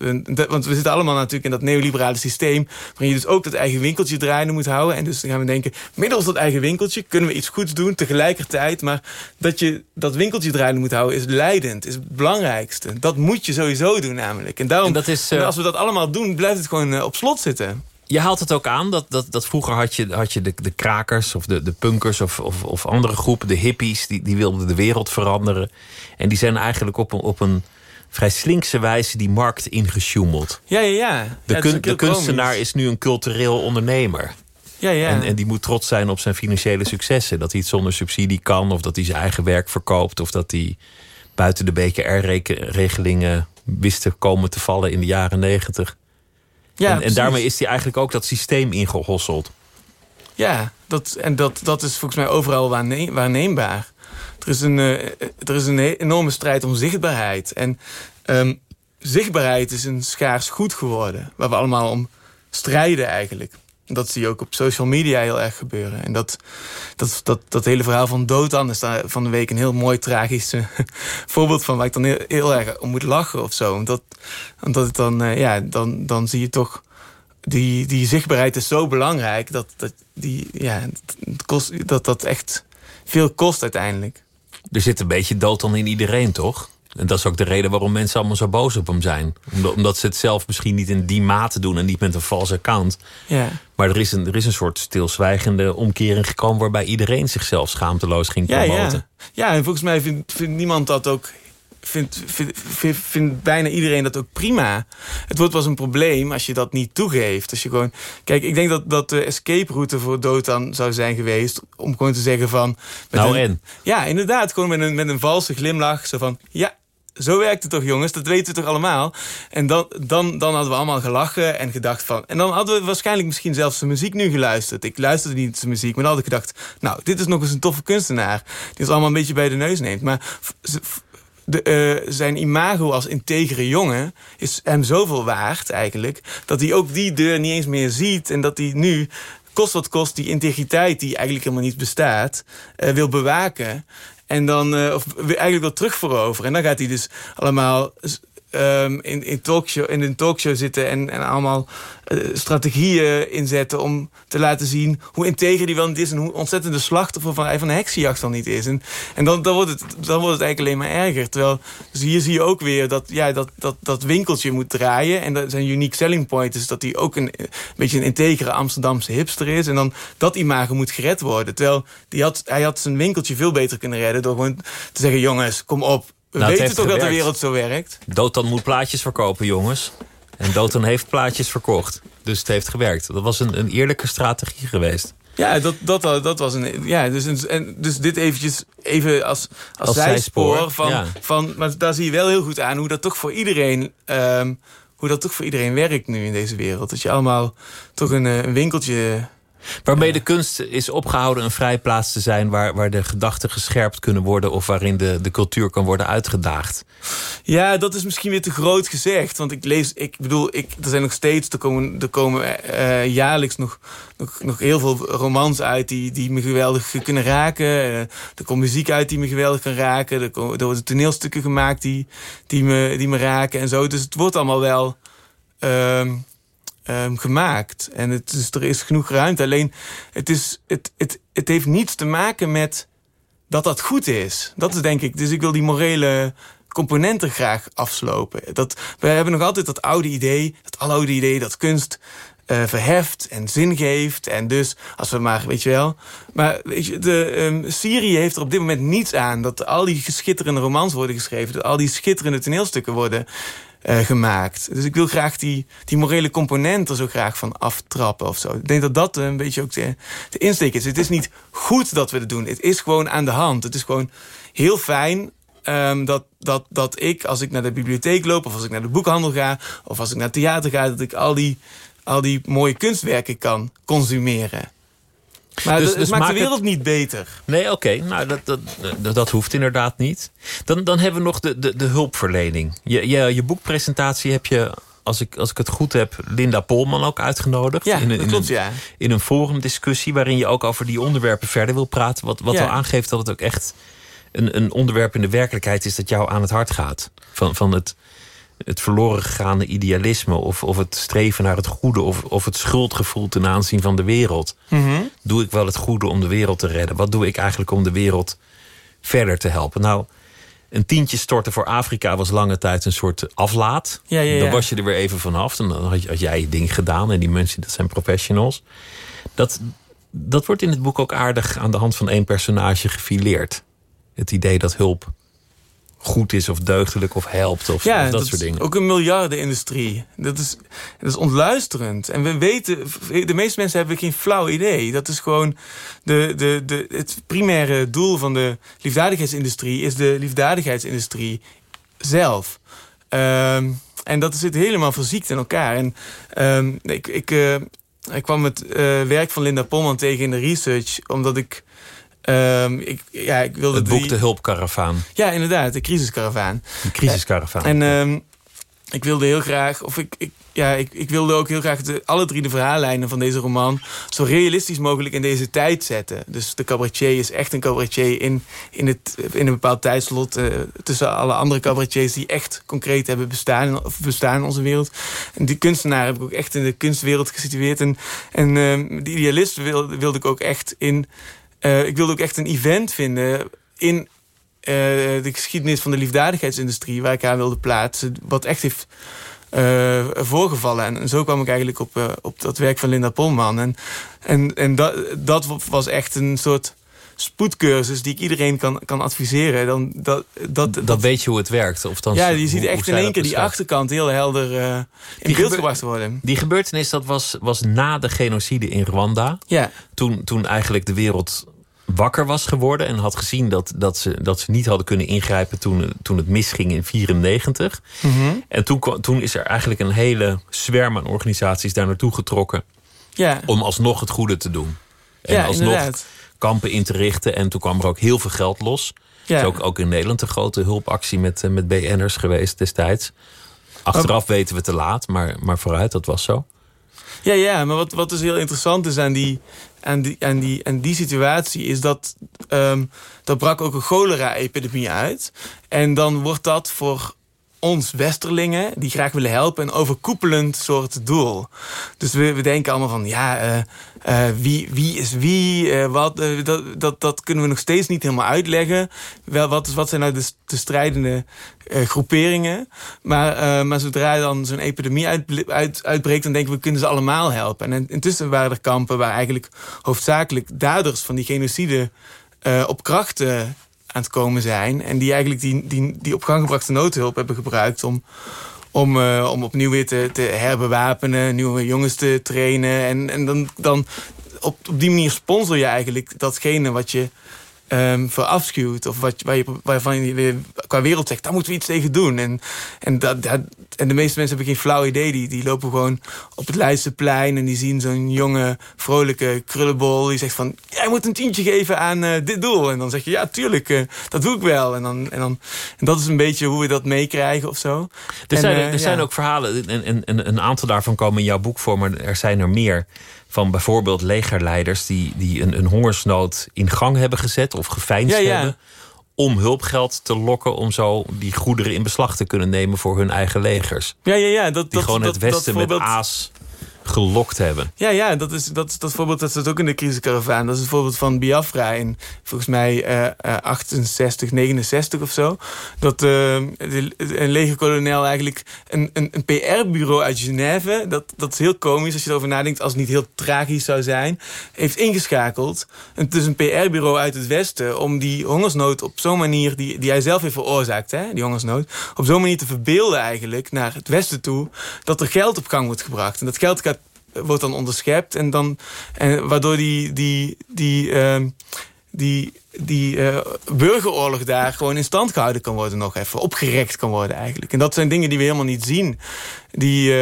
Want we zitten allemaal natuurlijk in dat neoliberale systeem... waarin je dus ook dat eigen winkeltje draaiende moet houden. En dus dan gaan we denken, middels dat eigen winkeltje... kunnen we iets goeds doen tegelijkertijd. Maar dat je dat winkeltje draaiende moet houden is leidend, is het belangrijkste. Dat moet je sowieso doen namelijk. En daarom, dat is, uh... als we dat allemaal doen, blijft het gewoon uh, op slot zitten je haalt het ook aan dat, dat, dat vroeger had je, had je de, de krakers of de, de punkers of, of, of andere groepen, de hippies, die, die wilden de wereld veranderen. En die zijn eigenlijk op een, op een vrij slinkse wijze die markt ingesjoemeld. Ja, ja, ja. De, kun, de kunstenaar is nu een cultureel ondernemer. Ja, ja. En, en die moet trots zijn op zijn financiële successen. Dat hij het zonder subsidie kan, of dat hij zijn eigen werk verkoopt, of dat hij buiten de BKR-regelingen wist te komen te vallen in de jaren negentig. Ja, en, en, daarmee is hij eigenlijk ook dat systeem ingehosseld. Ja, dat, en dat, dat is volgens mij overal waarneembaar. Er is een, uh, er is een enorme strijd om zichtbaarheid. En um, zichtbaarheid is een schaars goed geworden. Waar we allemaal om strijden eigenlijk. Dat zie je ook op social media heel erg gebeuren. En dat, dat, dat, dat hele verhaal van Dotan is daar van de week een heel mooi tragisch voorbeeld van... waar ik dan heel, erg om moet lachen of zo. Omdat, omdat het dan, uh, ja, dan, dan zie je toch... Die, die zichtbaarheid is zo belangrijk dat dat, die, ja, kost, dat dat echt veel kost uiteindelijk. Er zit een beetje Dotan in iedereen, toch? En dat is ook de reden waarom mensen allemaal zo boos op hem zijn. Omdat, omdat ze het zelf misschien niet in die mate doen en niet met een valse account. Ja. Maar er is, een, er is een soort stilzwijgende omkering gekomen waarbij iedereen zichzelf schaamteloos ging promoten. ja. ja, en volgens mij vindt, vindt niemand dat ook. Vindt, vindt, vindt, vindt bijna iedereen dat ook prima. Het wordt wel eens een probleem als je dat niet toegeeft. Als je gewoon, kijk, ik denk dat, dat de escape route voor Dotan zou zijn geweest. Om gewoon te zeggen van. Nou een- en? Ja, inderdaad. Gewoon met een, met een valse glimlach. Zo van. Ja, zo werkt het toch, jongens? Dat weten we toch allemaal? En dan, dan, dan hadden we allemaal gelachen en gedacht van... En dan hadden we waarschijnlijk misschien zelfs zijn muziek nu geluisterd. Ik luisterde niet zijn muziek, maar dan had ik gedacht... Nou, dit is nog eens een toffe kunstenaar. Die ons allemaal een beetje bij de neus neemt. Maar de, eh, zijn imago als integere jongen is hem zoveel waard eigenlijk... dat hij ook die deur niet eens meer ziet. En dat hij nu, kost wat kost, die integriteit die eigenlijk helemaal niet bestaat... eh, wil bewaken. En dan, eh, of eigenlijk terug veroveren. En dan gaat hij dus allemaal ehm, in, in, talkshow, in een talkshow zitten en, en allemaal eh, strategieën inzetten om te laten zien hoe integer die wel niet is en hoe ontzettend de slachtoffer van, van de heksenjacht dan niet is. En, en dan, dan, wordt het, dan wordt het eigenlijk alleen maar erger. Terwijl, dus hier zie je ook weer dat ja, dat, dat, dat winkeltje moet draaien. En dat zijn unique selling point is dat hij ook een, een beetje een integere Amsterdamse hipster is. En dan dat imago moet gered worden. Terwijl die had, hij had zijn winkeltje veel beter kunnen redden door gewoon te zeggen: jongens, kom op. We Nou, weten toch dat de wereld zo werkt? Dotan moet plaatjes verkopen, jongens. En Dotan heeft plaatjes verkocht. Dus het heeft gewerkt. Dat was een, een eerlijke strategie geweest. Ja, dat, dat, dat was een. Ja, dus, een- en, dus dit eventjes even als, als, Als zijspoor. zijspoor, van, ja. van, maar daar zie je wel heel goed aan hoe dat toch voor iedereen. ehm, hoe dat toch voor iedereen werkt nu in deze wereld. Dat je allemaal toch een, eh, een winkeltje. Waarmee de kunst is opgehouden een vrije plaats te zijn... waar, waar de gedachten gescherpt kunnen worden... of waarin de, de cultuur kan worden uitgedaagd. Ja, dat is misschien weer te groot gezegd. Want ik lees, ik bedoel, ik, er zijn nog steeds, er komen, er komen eh, jaarlijks nog, nog, nog heel veel romans uit die, die me geweldig kunnen raken. Eh, er komt muziek uit die me geweldig kan raken. Er, komen, er worden toneelstukken gemaakt die, die, me, die me raken en zo. Dus het wordt allemaal wel ehm, ehm, gemaakt. En het, dus er is genoeg ruimte. Alleen, het, is, het, het, het heeft niets te maken met dat dat goed is. Dat is denk ik. Dus ik wil die morele componenten graag afslopen. Dat, we hebben nog altijd dat oude idee, dat aloude idee dat kunst eh, verheft en zin geeft. En dus, als we maar, weet je wel. Maar weet je, de, ehm, Syrië heeft er op dit moment niets aan dat al die schitterende romans worden geschreven, dat al die schitterende toneelstukken worden eh, gemaakt. Dus ik wil graag die, die morele component er zo graag van aftrappen of zo. Ik denk dat dat een beetje ook de, de insteek is. Het is niet goed dat we het doen. Het is gewoon aan de hand. Het is gewoon heel fijn ehm, dat, dat, dat ik, als ik naar de bibliotheek loop... of als ik naar de boekhandel ga, of als ik naar theater ga... dat ik al die, al die mooie kunstwerken kan consumeren. Maar Dus- dus het maakt maak de het- wereld niet beter. Nee, oké. Nou, dat, dat, dat, dat hoeft inderdaad niet. Dan, dan hebben we nog de, de, de hulpverlening. Je, je, je boekpresentatie heb je, als ik, als ik het goed heb... Linda Polman ook uitgenodigd. Ja, in, een- dat in klopt, een, ja. in een forumdiscussie... waarin je ook over die onderwerpen verder wil praten. Wat, wat Ja. al aangeeft dat het ook echt een, een onderwerp in de werkelijkheid is... dat jou aan het hart gaat. Van, van het, het verloren gegaande idealisme... Of, of het streven naar het goede... Of, of het schuldgevoel ten aanzien van de wereld. Doe ik wel het goede om de wereld te redden? Wat doe ik eigenlijk om de wereld verder te helpen? Nou, een tientje storten voor Afrika was lange tijd een soort aflaat. Ja, ja, ja. Dan was je er weer even vanaf. En dan had, je- had jij je ding gedaan. En die mensen, dat zijn professionals. Dat, dat wordt in het boek ook aardig aan de hand van één personage gefileerd. Het idee dat hulp goed is of deugdelijk of helpt of, Ja, of dat, soort dingen. ook een miljardenindustrie. Dat is, dat is ontluisterend. En we weten, de meeste mensen hebben geen flauw idee. Dat is gewoon de, de, de, het primaire doel van de liefdadigheidsindustrie... is de liefdadigheidsindustrie zelf. Ehm, en dat zit helemaal verziekt in elkaar. En ehm, ik, ik, eh, ik kwam het eh, werk van Linda Polman tegen in de research... omdat ik... ehm, ik, ja, ik wilde het boek die- De Hulpkaravaan. Ja, inderdaad, de crisiskaravaan. De crisiskaravaan. En ehm, ik wilde heel graag, of ik, ik, ja, ik, ik wilde ook heel graag de, alle drie de verhaallijnen van deze roman zo realistisch mogelijk in deze tijd zetten. Dus de cabaretier is echt een cabaretier in, in, het, in een bepaald tijdslot eh, tussen alle andere cabaretiers die echt concreet hebben bestaan, of bestaan in onze wereld. En die kunstenaar heb ik ook echt in de kunstwereld gesitueerd. En, en ehm, die idealist wilde, wilde ik ook echt in. Eh, ik wilde ook echt een event vinden in de geschiedenis van de liefdadigheidsindustrie... waar ik aan wilde plaatsen, wat echt heeft uh, voorgevallen. En, zo kwam ik eigenlijk op, op dat werk van Linda Polman. En, en, en dat, dat was echt een soort spoedcursus die ik iedereen kan, kan adviseren. Dan, dat, dat, dat, weet je hoe het werkt? Of dan, ja, je ziet echt in één keer die achterkant heel helder uh, in beeld gebracht worden. Die gebeurtenis dat was, was na de genocide in Rwanda. Ja. Toen, toen eigenlijk de wereld wakker was geworden en had gezien dat, dat, ze, dat ze niet hadden kunnen ingrijpen toen, toen het misging in 94. Mm En toen, toen is er eigenlijk een hele zwerm aan organisaties daar naartoe getrokken. Ja. Om alsnog het goede te doen. En ja, alsnog inderdaad kampen in te richten. En toen kwam er ook heel veel geld los. Ja. is ook, ook in Nederland een grote hulpactie met, eh, met BN'ers geweest destijds. Achteraf weten we te laat, maar, maar vooruit, dat was zo. Ja, ja, maar wat, wat dus heel interessant is aan die, aan die, aan die, aan die situatie... is dat um, er brak ook een cholera-epidemie uit. En dan wordt dat voor ons westerlingen die graag willen helpen... een overkoepelend soort doel. Dus we, we denken allemaal van, ja, uh, uh, wie, wie is wie? Uh, wat, dat, dat, dat kunnen we nog steeds niet helemaal uitleggen. Wel, wat, wat zijn nou de, de strijdende groeperingen? Maar, maar zodra dan zo'n epidemie uit, uitbreekt... dan denken we, kunnen ze allemaal helpen. En intussen waren er kampen waar eigenlijk hoofdzakelijk daders van die genocide... op krachten aan het komen zijn. En die eigenlijk die, die, die op gang gebrachte noodhulp hebben gebruikt om, om, uh, om opnieuw weer te, te herbewapenen, nieuwe jongens te trainen. En, en dan, dan op, op die manier sponsor je eigenlijk datgene wat je um, verafschuwt. Of wat, waar je, waarvan je qua wereld zegt, daar moeten we iets tegen doen. En, en, dat, dat, en de meeste mensen hebben geen flauw idee. Die, die lopen gewoon op het Leidseplein en die zien zo'n jonge, vrolijke krullenbol. Die zegt van, jij moet een tientje geven aan uh, dit doel. En dan zeg je, ja, tuurlijk, uh, dat doe ik wel. En, dan, en, dan, en dat is een beetje hoe we dat meekrijgen of zo. Er, zijn, uh, er zijn ook verhalen, en, en, een aantal daarvan komen in jouw boek voor, maar er zijn er meer van bijvoorbeeld legerleiders die, die een, een hongersnood in gang hebben gezet of gefijnst hebben. Om hulpgeld te lokken om zo die goederen in beslag te kunnen nemen voor hun eigen legers. Ja, ja, ja. Dat, die dat, gewoon dat, het Westen met aas gelokt hebben. Ja, ja dat, is, dat, dat voorbeeld dat zit ook in de crisiscaravaan. Dat is het voorbeeld van Biafra in volgens mij uh, 68, 69 of zo. Dat uh, een legerkolonel eigenlijk een, een, een PR-bureau uit Genève... Dat, dat is heel komisch als je erover nadenkt... als het niet heel tragisch zou zijn... heeft ingeschakeld. Het is een PR-bureau uit het Westen... om die hongersnood op zo'n manier... Die, die hij zelf heeft veroorzaakt, hè, die hongersnood... op zo'n manier te verbeelden eigenlijk naar het Westen toe... dat er geld op gang wordt gebracht. En dat geld gaat wordt dan onderschept. En dan, en waardoor die, die, die, uh, die, die uh, burgeroorlog daar gewoon in stand gehouden kan worden nog even. Opgerekt kan worden eigenlijk. En dat zijn dingen die we helemaal niet zien. Die, uh,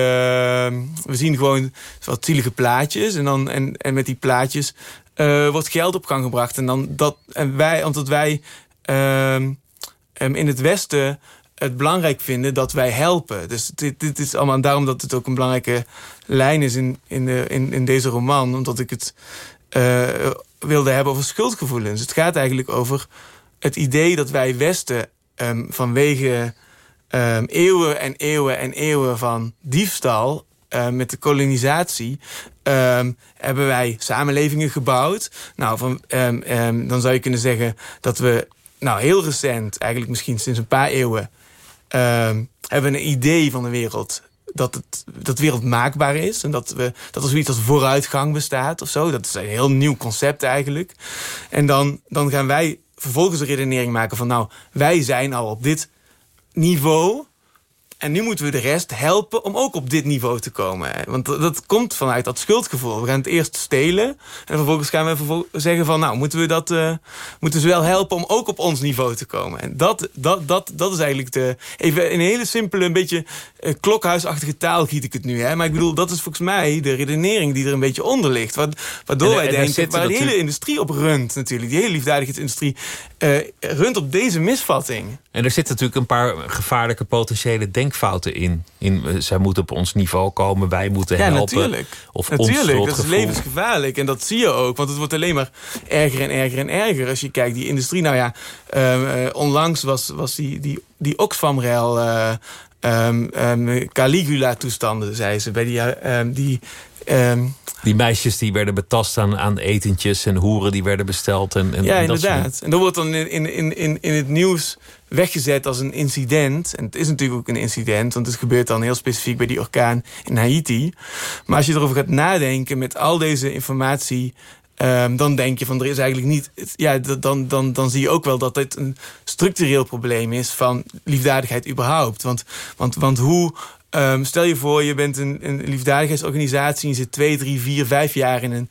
we zien gewoon wat zielige plaatjes. En, dan, en, en met die plaatjes uh, wordt geld op gang gebracht. En, dan dat, en wij, omdat wij ehm, in het Westen het belangrijk vinden dat wij helpen. Dus dit, dit is allemaal daarom dat het ook een belangrijke lijn is in, in, de, in, in deze roman. Omdat ik het uh, wilde hebben over schuldgevoelens. Het gaat eigenlijk over het idee dat wij Westen um, vanwege um, eeuwen en eeuwen en eeuwen van diefstal uh, met de kolonisatie um, hebben wij samenlevingen gebouwd. Nou, van, dan zou je kunnen zeggen dat we nou, heel recent, eigenlijk misschien sinds een paar eeuwen... hebben een idee van de wereld dat, het, dat de wereld maakbaar is. En dat, we, dat er zoiets als vooruitgang bestaat of zo. Dat is een heel nieuw concept eigenlijk. En dan, dan gaan wij vervolgens een redenering maken van... nou, wij zijn al op dit niveau... En nu moeten we de rest helpen om ook op dit niveau te komen. Want dat komt vanuit dat schuldgevoel. We gaan het eerst stelen. En vervolgens gaan we zeggen van... nou, moeten we dat uh, moeten ze wel helpen om ook op ons niveau te komen. En dat, dat, dat, dat is eigenlijk de... Even een hele simpele, een beetje uh, klokhuisachtige taal giet ik het nu. Hè? Maar ik bedoel, dat is volgens mij de redenering die er een beetje onder ligt. Waardoor en, wij en denken, waar de hele industrie op runt natuurlijk. Die hele liefdadigheidsindustrie uh, runt op deze misvatting. En er zitten natuurlijk een paar gevaarlijke potentiële denkfouten in. in zij moeten op ons niveau komen, wij moeten ja, helpen. Natuurlijk. Of natuurlijk, dat is levensgevaarlijk. En dat zie je ook, want het wordt alleen maar erger en erger en erger. Als je kijkt, die industrie, nou ja, uh, uh, onlangs was, was die, die, die Oxfam-rel... Uh, um, um, Caligula-toestanden, zei ze. Bij die, die ehm, Die meisjes die werden betast aan, aan etentjes en hoeren die werden besteld. En, en, ja, en dat soort inderdaad. En dat wordt dan in, in, in, in het nieuws weggezet als een incident. En het is natuurlijk ook een incident, want het gebeurt dan heel specifiek bij die orkaan in Haiti. Maar als je erover gaat nadenken met al deze informatie. ehm, dan denk je van er is eigenlijk niet. Ja, dan, dan, dan zie je ook wel dat dit een structureel probleem is van liefdadigheid überhaupt. Want, want, want hoe. ehm, stel je voor, je bent een, een liefdadigheidsorganisatie. en Je zit twee, drie, vier, vijf jaar in een,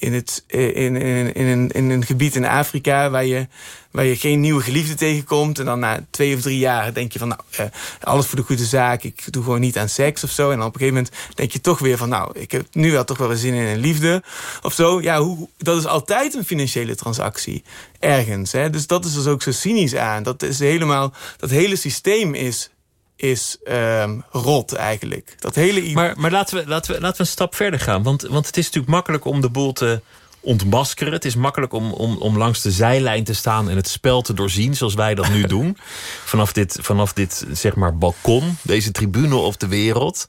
in, het, eh, in, in, in, een, in een gebied in Afrika waar je, waar je geen nieuwe geliefde tegenkomt. En dan na twee of drie jaar denk je van nou, eh, alles voor de goede zaak. Ik doe gewoon niet aan seks of zo. En dan op een gegeven moment denk je toch weer van nou, ik heb nu wel toch wel zin in een liefde of zo. Ja, hoe, dat is altijd een financiële transactie ergens. Hè? Dus dat is dus ook zo cynisch aan. Dat is helemaal, dat hele systeem is, is ehm, rot eigenlijk. Dat hele Maar, maar laten, we, laten, we, laten we een stap verder gaan. Want, want het is natuurlijk makkelijk om de boel te ontmaskeren. Het is makkelijk om, om, om langs de zijlijn te staan en het spel te doorzien, zoals wij dat nu doen. Vanaf dit, vanaf dit zeg maar, balkon, deze tribune op de wereld,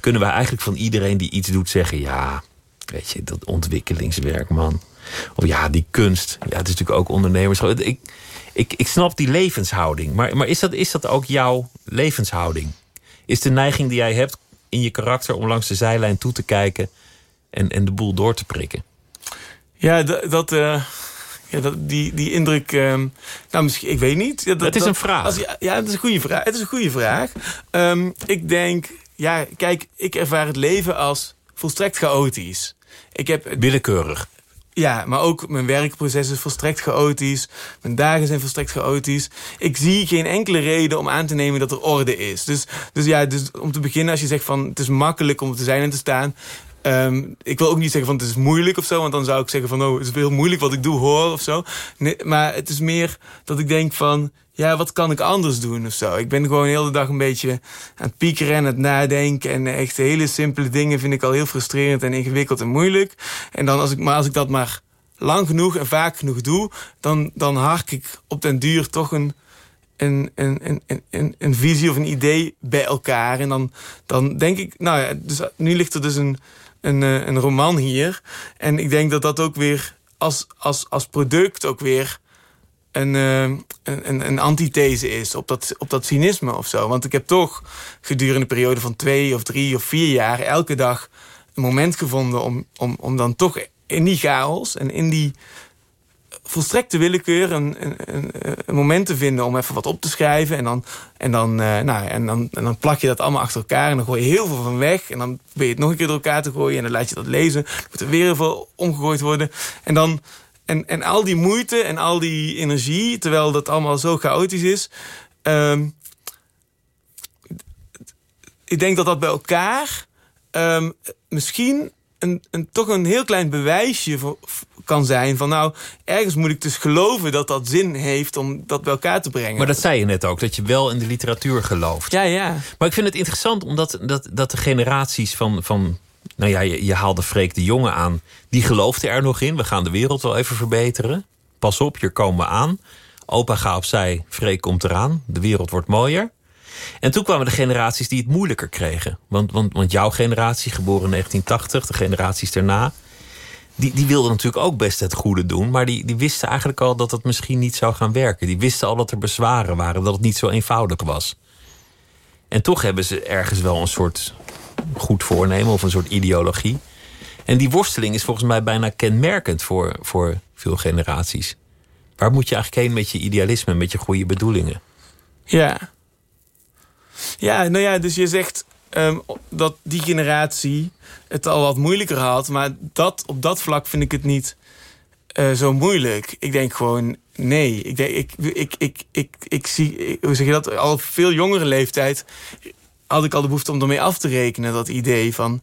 kunnen wij eigenlijk van iedereen die iets doet zeggen: ja, weet je, dat ontwikkelingswerk, man. Of ja, die kunst. Ja, het is natuurlijk ook ondernemerschap. Ik, ik, ik snap die levenshouding. Maar, maar is, dat, is dat ook jouw levenshouding? Is de neiging die jij hebt in je karakter om langs de zijlijn toe te kijken en, en de boel door te prikken? Ja, dat, dat, eh, ja, dat die, die indruk. ehm, nou, misschien, ik weet niet. Ja, dat, Het is dat- een vraag. Als, ja, het is een goede vraag. Het is een goede vraag. Ehm, ik denk, ja, kijk, ik ervaar het leven als volstrekt chaotisch. Ik heb, Willekeurig. Ja, maar ook mijn werkproces is volstrekt chaotisch. Mijn dagen zijn volstrekt chaotisch. Ik zie geen enkele reden om aan te nemen dat er orde is. Dus, dus ja, dus om te beginnen, als je zegt van het is makkelijk om te zijn en te staan. Ehm, ik wil ook niet zeggen van het is moeilijk of zo, want dan zou ik zeggen van oh, het is heel moeilijk wat ik doe hoor of zo. Nee, maar het is meer dat ik denk van ja, wat kan ik anders doen of zo. Ik ben gewoon de hele dag een beetje aan het piekeren en aan het nadenken. En echt hele simpele dingen vind ik al heel frustrerend en ingewikkeld en moeilijk. En dan als ik, maar als ik dat maar lang genoeg en vaak genoeg doe, dan, dan hark ik op den duur toch een, een, een- een, een visie of een idee bij elkaar. En dan, dan denk ik, nou ja, dus nu ligt er dus een, een, eh, een roman hier. En ik denk dat dat ook weer als, als, als product ook weer een, eh, een, een, een antithese is op dat, op dat cynisme of zo. Want ik heb toch gedurende een periode van twee of drie of vier jaar elke dag een moment gevonden om, om, om dan toch in die chaos en in die volstrekte willekeur een, een, een, moment te vinden om even wat op te schrijven. En dan, en, dan, eh, nou, en, dan, en dan plak je dat allemaal achter elkaar en dan gooi je heel veel van weg. En dan ben je het nog een keer door elkaar te gooien en dan laat je dat lezen. Dan moet er weer heel omgegooid worden. En dan. En, en al die moeite en al die energie, terwijl dat allemaal zo chaotisch is. ehm, ik denk dat dat bij elkaar ehm, misschien een, een, toch een heel klein bewijsje voor, kan zijn van nou, ergens moet ik dus geloven dat dat zin heeft om dat bij elkaar te brengen. Maar dat zei je net ook, dat je wel in de literatuur gelooft. ja, ja. Maar ik vind het interessant omdat dat, dat de generaties van, van. Nou ja, je, je haalde Freek de Jonge aan. Die geloofden er nog in. We gaan de wereld wel even verbeteren. Pas op, hier komen we aan. Opa ga opzij, Freek komt eraan. De wereld wordt mooier. En toen kwamen de generaties die het moeilijker kregen. Want, want, want jouw generatie, geboren in 1980, de generaties daarna. Die, die wilden natuurlijk ook best het goede doen. Maar die, die wisten eigenlijk al dat het misschien niet zou gaan werken. Die wisten al dat er bezwaren waren. Dat het niet zo eenvoudig was. En toch hebben ze ergens wel een soort goed voornemen of een soort ideologie. En die worsteling is volgens mij bijna kenmerkend voor, voor veel generaties. Waar moet je eigenlijk heen met je idealisme, met je goede bedoelingen? Ja. Ja, nou ja, dus je zegt ehm, dat die generatie het al wat moeilijker had. Maar dat, op dat vlak vind ik het niet eh, zo moeilijk. Ik denk gewoon, nee. Ik, denk, ik, ik, ik, ik, ik zie, hoe zeg je dat, al veel jongere leeftijd had ik al de behoefte om ermee af te rekenen. Dat idee van,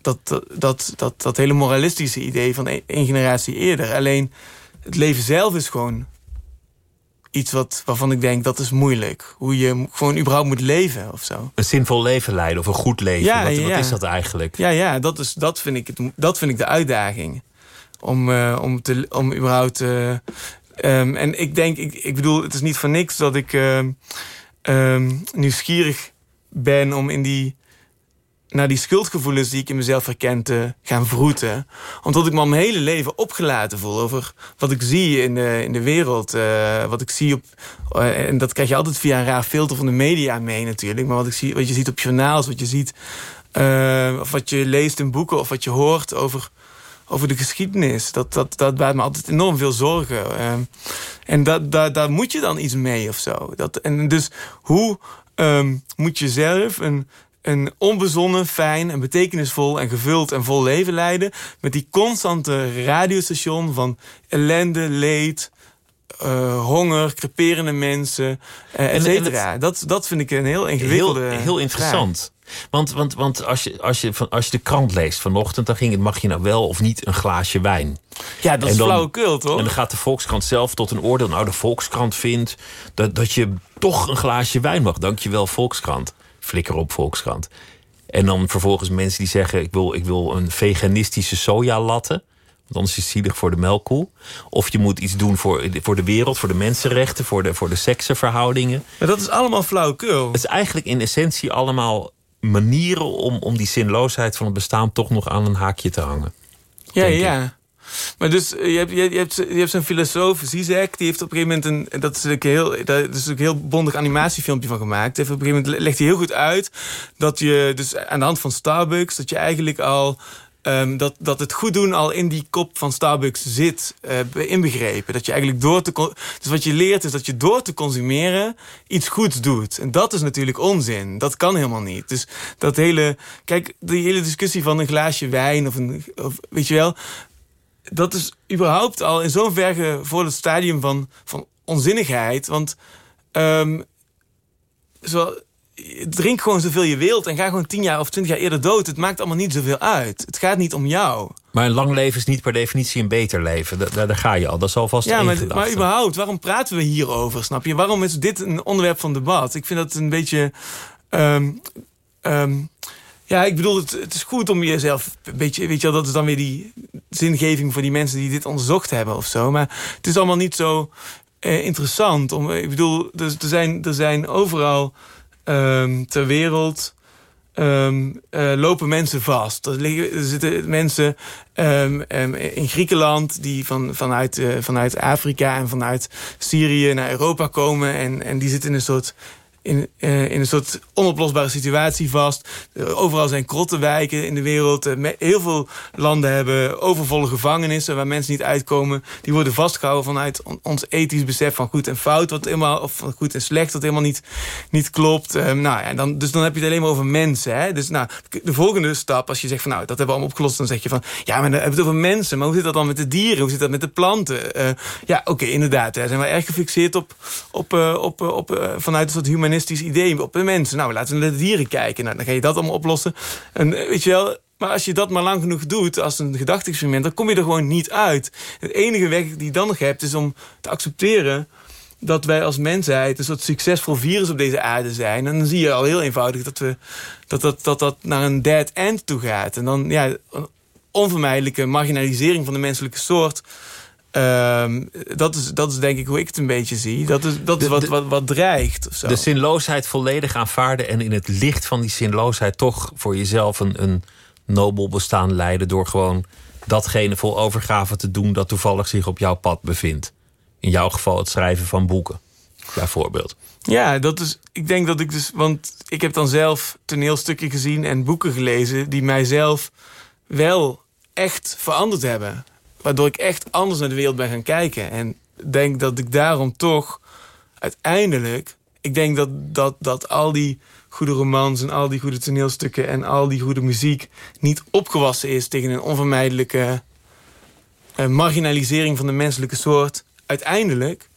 dat, dat, dat, dat, hele moralistische idee van één één generatie eerder. Alleen, het leven zelf is gewoon iets wat, waarvan ik denk dat is moeilijk. Hoe je gewoon überhaupt moet leven of zo. Een zinvol leven leiden of een goed leven. Ja, wat, ja, wat ja. is dat eigenlijk? Ja, ja, dat, is, dat, vind, ik het, dat vind ik de uitdaging. Om, eh, om, te, om überhaupt... eh, ehm, en ik denk, ik, ik bedoel, het is niet voor niks dat ik ehm, ehm, nieuwsgierig ben om in die naar die schuldgevoelens die ik in mezelf herken gaan vroeten. Omdat ik me al mijn hele leven opgelaten voel over wat ik zie in de, in de wereld. Uh, wat ik zie op. Uh, en dat krijg je altijd via een raar filter van de media mee natuurlijk. Maar wat, ik zie, wat je ziet op journaals, wat je ziet. Uh, of wat je leest in boeken, of wat je hoort over, over de geschiedenis. Dat, dat, dat baart me altijd enorm veel zorgen. en dat, dat, daar moet je dan iets mee of zo. Dat, en dus hoe um, moet je zelf een een onbezonnen, fijn en betekenisvol en gevuld en vol leven leiden. Met die constante radiostation van ellende, leed, uh, honger, creperende mensen, uh, et cetera. Dat, dat vind ik een heel ingewikkelde Heel, heel interessant. Want, want, want als, je, als, je, van, als je de krant leest vanochtend, dan ging het: mag je nou wel of niet een glaasje wijn? Ja, dat is flauwekul, toch? En dan gaat de Volkskrant zelf tot een oordeel. Nou, de Volkskrant vindt dat, dat je toch een glaasje wijn mag. Dankjewel, Volkskrant flikker op Volkskrant. En dan vervolgens mensen die zeggen: ik wil, ik wil een veganistische sojalatte. Want anders is het zielig voor de melkkoe. Of je moet iets doen voor, voor de wereld, voor de mensenrechten, voor de, voor de seksenverhoudingen. Maar dat is allemaal flauwekul. Het is eigenlijk in essentie allemaal manieren om, om die zinloosheid van het bestaan toch nog aan een haakje te hangen. Ja, ja. Maar dus, eh, je hebt, je, hebt, je hebt zo'n filosoof, Zizek, die heeft op een gegeven moment een... Dat is een heel, dat is een heel bondig animatiefilmpje van gemaakt. Heeft op een gegeven moment legt hij heel goed uit dat je, dus aan de hand van Starbucks, dat je eigenlijk al... Um, dat, dat het goed doen al in die kop van Starbucks zit, uh, inbegrepen. Dat je eigenlijk door te... Dus wat je leert is dat je door te consumeren iets goeds doet. En dat is natuurlijk onzin. Dat kan helemaal niet. Dus dat hele... Kijk, die hele discussie van een glaasje wijn of een... Of, weet je wel dat is überhaupt al in zo'n ver voor het stadium van, van onzinnigheid. Want um, zo, drink gewoon zoveel je wilt en ga gewoon tien jaar of twintig jaar eerder dood. Het maakt allemaal niet zoveel uit. Het gaat niet om jou. Maar een lang leven is niet per definitie een beter leven. Daar, daar ga je al. Dat is alvast Ja, maar, maar überhaupt, waarom praten we hierover? Snap je? Waarom is dit een onderwerp van debat? Ik vind dat een beetje... Um, um, ja, ik bedoel, het, het, is goed om jezelf een beetje... Weet je wel, dat is dan weer die zingeving voor die mensen die dit onderzocht hebben of zo. Maar het is allemaal niet zo eh, interessant. Om, ik bedoel, dus, er, zijn, er zijn overal um, ter wereld... Um, uh, lopen mensen vast. Er, liggen, er zitten mensen um, in Griekenland die van, vanuit, uh, vanuit Afrika en vanuit Syrië naar Europa komen. En, en die zitten in een soort in, uh, in een soort onoplosbare situatie vast. overal zijn krottenwijken in de wereld. Uh, heel veel landen hebben overvolle gevangenissen waar mensen niet uitkomen. Die worden vastgehouden vanuit on ons ethisch besef van goed en fout. Wat helemaal, of van goed en slecht, wat helemaal niet, niet klopt. Uh, nou, ja, dan, dus dan heb je het alleen maar over mensen. Hè? Dus nou, de volgende stap, als je zegt van nou, dat hebben we allemaal opgelost. Dan zeg je van ja, maar dan hebben we het over mensen. Maar hoe zit dat dan met de dieren? Hoe zit dat met de planten? ja, oké, inderdaad. Hè, zijn we erg gefixeerd op, op, op, op, vanuit een soort human humanistisch idee op de mensen. Nou, laten we naar de dieren kijken. Nou, dan ga je dat allemaal oplossen. En eh, weet je wel, maar als je dat maar lang genoeg doet als een gedachte-experiment... dan kom je er gewoon niet uit. Het enige weg die je dan nog hebt is om te accepteren dat wij als mensheid een soort succesvol virus op deze aarde zijn. En dan zie je al heel eenvoudig dat we, dat, dat, dat, dat naar een dead end toe gaat. En dan ja, onvermijdelijke marginalisering van de menselijke soort Um, dat, is, dat is denk ik hoe ik het een beetje zie. Dat is, dat is wat, wat, wat dreigt. Of zo. De zinloosheid volledig aanvaarden en in het licht van die zinloosheid toch voor jezelf een, een nobel bestaan leiden. door gewoon datgene vol overgave te doen dat toevallig zich op jouw pad bevindt. In jouw geval het schrijven van boeken, bijvoorbeeld. Ja, dat is. Ik denk dat ik dus. Want ik heb dan zelf toneelstukken gezien en boeken gelezen. die mijzelf wel echt veranderd hebben. Waardoor ik echt anders naar de wereld ben gaan kijken. En denk dat ik daarom toch uiteindelijk... Ik denk dat, dat, dat al die goede romans en al die goede toneelstukken... en al die goede muziek niet opgewassen is tegen een onvermijdelijke... Uh, marginalisering van de menselijke soort. Uiteindelijk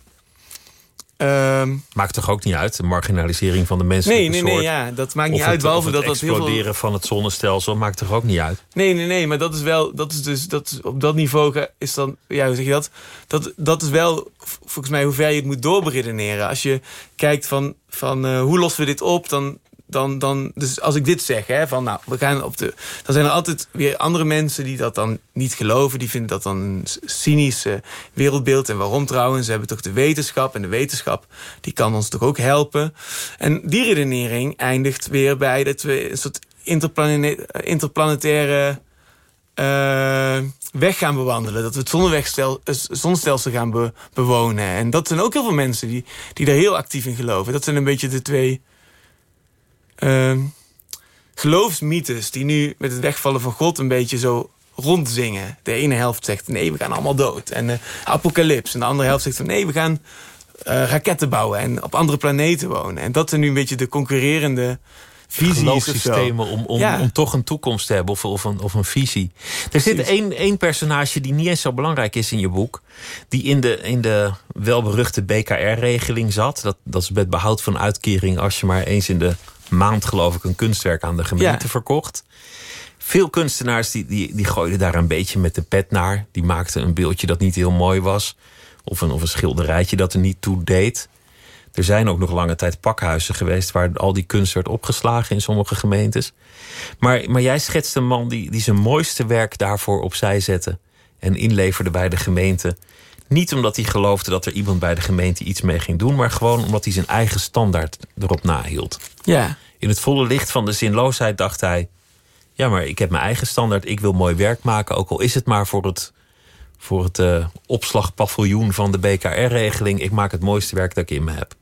Um, maakt toch ook niet uit, de marginalisering van de menselijke nee, nee, soort? Nee, ja, dat maakt niet uit. Behalve dat dat exploderen veel... van het zonnestelsel maakt toch ook niet uit? Nee, nee, nee, maar dat is wel, dat is dus, dat op dat niveau is dan, ja, hoe zeg je dat? Dat, dat is wel, volgens mij, hoe ver je het moet doorberedeneren. Als je kijkt van, van uh, hoe lossen we dit op, dan dan, dan, dus als ik dit zeg, hè, van nou, we gaan op de. Dan zijn er altijd weer andere mensen die dat dan niet geloven. Die vinden dat dan een cynische wereldbeeld. En waarom trouwens? Ze hebben toch de wetenschap. En de wetenschap die kan ons toch ook helpen. En die redenering eindigt weer bij dat we een soort interplane- interplanetaire eh, weg gaan bewandelen. Dat we het eh, zonnestelsel gaan be- bewonen. En dat zijn ook heel veel mensen die, die daar heel actief in geloven. Dat zijn een beetje de twee ehm, geloofsmythes... die nu met het wegvallen van God een beetje zo rondzingen. De ene helft zegt nee, we gaan allemaal dood. En uh, apocalyps. En de andere helft zegt nee, we gaan uh, raketten bouwen... en op andere planeten wonen. En dat zijn nu een beetje de concurrerende visies geloofssystemen om, om, Ja. om toch een toekomst te hebben of, of, een, of een visie. Er zit één, één personage die niet eens zo belangrijk is in je boek. Die in de, in de welberuchte BKR-regeling zat. Dat, dat is met behoud van uitkering als je maar eens in de maand geloof ik een kunstwerk aan de gemeente Ja. verkocht. Veel kunstenaars die, die, die gooiden daar een beetje met de pet naar. Die maakten een beeldje dat niet heel mooi was. Of een, of een schilderijtje dat er niet toe deed. Er zijn ook nog lange tijd pakhuizen geweest waar al die kunst werd opgeslagen in sommige gemeentes. Maar, maar jij schetst een man die, die zijn mooiste werk daarvoor opzij zette en inleverde bij de gemeente. Niet omdat hij geloofde dat er iemand bij de gemeente iets mee ging doen, maar gewoon omdat hij zijn eigen standaard erop nahield. Ja, In het volle licht van de zinloosheid dacht hij: Ja, maar ik heb mijn eigen standaard. Ik wil mooi werk maken, ook al is het maar voor het, voor het eh, opslagpaviljoen van de BKR-regeling. Ik maak het mooiste werk dat ik in me heb.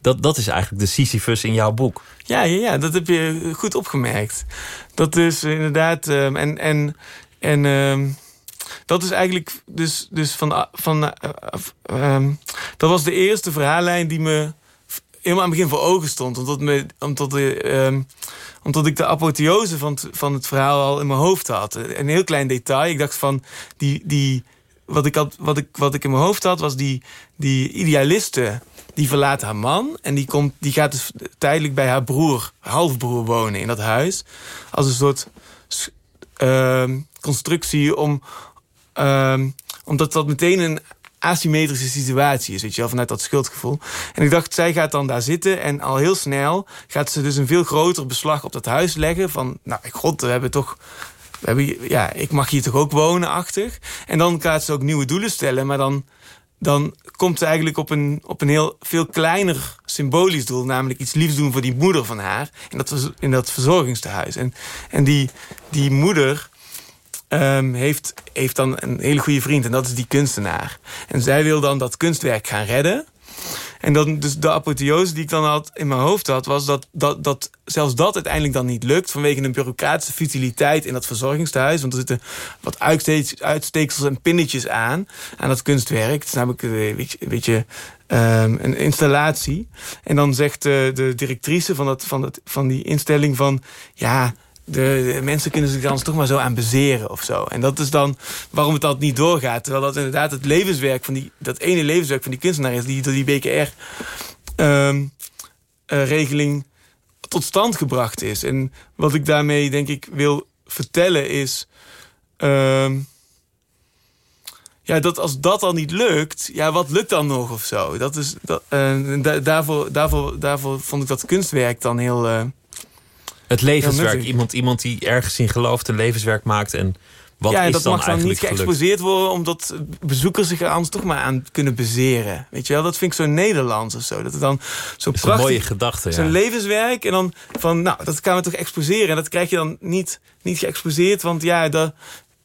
Dat, dat is eigenlijk de Sisyphus in jouw boek. Ja, ja, ja, dat heb je goed opgemerkt. Dat is inderdaad. ehm, en en, en ehm, dat is eigenlijk. Dus, dus van. van eh, eh, ehm, dat was de eerste verhaallijn die me helemaal aan het begin voor ogen stond. Omdat, me, omdat, de, ehm, omdat ik de apotheose van van het verhaal al in mijn hoofd had. Een heel klein detail. Ik dacht van. Die, die, wat, ik had, wat, ik, wat ik in mijn hoofd had, was die, die idealiste. Die verlaat haar man en die, komt, die gaat dus tijdelijk bij haar broer, halfbroer, wonen in dat huis. Als een soort ehm, constructie om, ehm, omdat dat meteen een asymmetrische situatie is, weet je wel, vanuit dat schuldgevoel. En ik dacht, zij gaat dan daar zitten en al heel snel gaat ze dus een veel groter beslag op dat huis leggen. Van, nou, god, we hebben toch we hebben, ja, ik mag hier toch ook wonen, achtig. En dan gaat ze ook nieuwe doelen stellen, maar dan, dan komt ze eigenlijk op een, op een heel veel kleiner symbolisch doel, namelijk iets liefs doen voor die moeder van haar in dat, vers- in dat verzorgingstehuis. En, en die, die moeder ehm, heeft, heeft dan een hele goede vriend en dat is die kunstenaar. En zij wil dan dat kunstwerk gaan redden. En dan, dus de apotheose die ik dan had in mijn hoofd had, was dat, dat, dat zelfs dat uiteindelijk dan niet lukt. Vanwege een bureaucratische futiliteit in dat verzorgingstehuis. Want er zitten wat uitsteeks- uitsteeksels en pinnetjes aan, aan dat kunstwerk. Het is namelijk een beetje, een, beetje, ehm, een installatie. En dan zegt de, de directrice van, dat, van, dat, van die instelling van... ja, de, mensen kunnen zich dan toch maar zo aan bezeren of zo. En dat is dan waarom het altijd niet doorgaat. Terwijl dat inderdaad het levenswerk van die... dat ene levenswerk van die kunstenaar is... die door die BKR ehm, eh, tot stand gebracht is. En wat ik daarmee denk ik wil vertellen is... ehm, ja, dat als dat al niet lukt, ja, wat lukt dan nog of zo? Dat is, dat, eh, da- daarvoor, daarvoor, daarvoor vond ik dat kunstwerk dan heel... eh, Het levenswerk. iemand, iemand die ergens in gelooft, een levenswerk maakt. En wat ja, en dat dan mag dan niet geëxposeerd worden... omdat bezoekers zich er anders toch maar aan kunnen bezeren. Weet je wel, dat vind ik zo Nederlands of zo. Dat het dan zo Dat een prachtig... mooie gedachte. Zo'n levenswerk en dan van, nou, dat gaan we toch exposeren. En dat krijg je dan niet, niet geëxposeerd, want ja, de,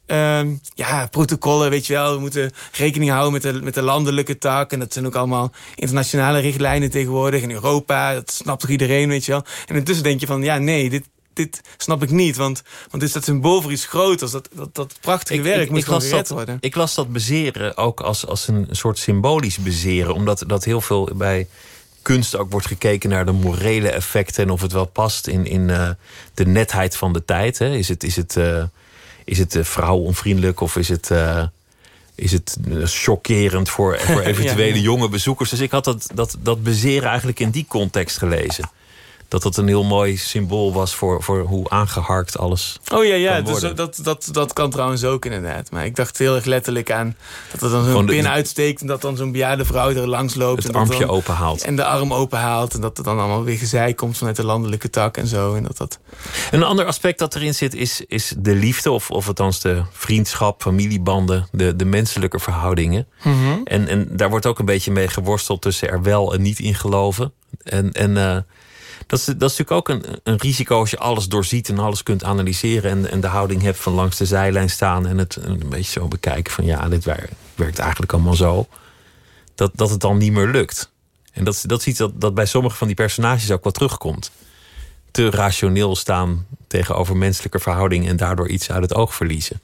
ehm, ja, protocollen, weet je wel. We moeten rekening houden met de, met de landelijke tak. En dat zijn ook allemaal internationale richtlijnen tegenwoordig. In Europa, dat snapt toch iedereen, weet je wel. En intussen denk je van, ja, nee, dit, dit snap ik niet. Want, want dit is dat symbool voor iets groters. Dat, dat, dat prachtige werk moet las dat, worden. ik las dat bezeren ook als, als een soort symbolisch bezeren. Omdat dat heel veel bij kunst ook wordt gekeken naar de morele effecten. En of het wel past in, in eh, de netheid van de tijd. Hè. Is het, is het, eh, is het eh, vrouwonvriendelijk of is het... eh, is het eh, chockerend voor, voor eventuele Ja. jonge bezoekers? Dus ik had dat, dat, dat bezeren eigenlijk in die context gelezen. Dat dat een heel mooi symbool was voor, voor hoe aangeharkt alles Oh ja, ja dus dat, dat, dat kan trouwens ook inderdaad. Maar ik dacht heel erg letterlijk aan dat er dan zo'n de- pin uitsteekt... en dat dan zo'n bejaarde vrouw er langs loopt. het en armpje dan- open haalt. En de arm open haalt. En dat er dan allemaal weer gezeik komt vanuit de landelijke tak en zo. En dat dat... Een ander aspect dat erin zit is, is de liefde, of, of althans de vriendschap, familiebanden, de, de menselijke verhoudingen. En, en daar wordt ook een beetje mee geworsteld tussen er wel en niet in geloven. En, en, eh, Dat is, dat is natuurlijk ook een, een risico als je alles doorziet en alles kunt analyseren. En, en de houding hebt van langs de zijlijn staan en het een beetje zo bekijken van ja, dit werkt, eigenlijk allemaal zo. Dat, dat het dan niet meer lukt. En dat, dat is iets dat, dat bij sommige van die personages ook wel terugkomt. Te rationeel staan tegenover menselijke verhoudingen en daardoor iets uit het oog verliezen.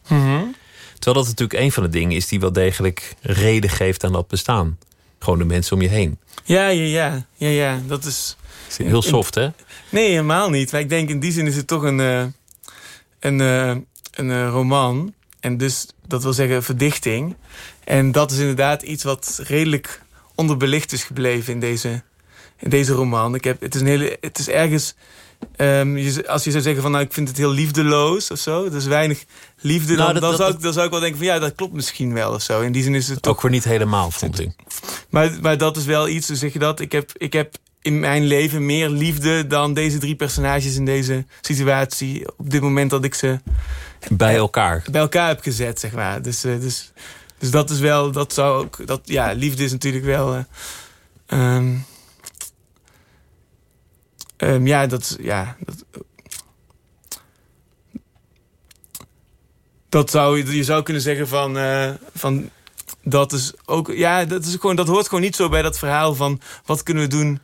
Terwijl dat natuurlijk een van de dingen is die wel degelijk reden geeft aan dat bestaan. Gewoon de mensen om je heen. Ja, ja, ja. ja, ja. Dat is... Heel soft, hè? Nee, helemaal niet. Maar ik denk in die zin is het toch een, uh, een, uh, een uh, roman. En dus, dat wil zeggen verdichting. En dat is inderdaad iets wat redelijk onderbelicht is gebleven in deze, in deze roman. Ik heb, het, is een hele, het is ergens... Um, je, als je zou zeggen van nou ik vind het heel liefdeloos of zo. Is weinig liefde. Nou, dan, dat, dan, dat, zou ik, dan zou ik wel denken van ja dat klopt misschien wel of zo. In die zin is het ook weer niet helemaal vond ik. Maar, maar dat is wel iets, hoe zeg je dat? Ik heb, ik heb in mijn leven meer liefde dan deze drie personages in deze situatie. Op dit moment dat ik ze bij elkaar, bij elkaar heb gezet, zeg maar. Dus, uh, dus, dus dat is wel, dat zou ook, dat, ja, liefde is natuurlijk wel. Uh, um, um, ja, dat, ja, dat, dat zou je zou kunnen zeggen van, uh, van dat is ook, ja, dat is gewoon, dat hoort gewoon niet zo bij dat verhaal van wat kunnen we doen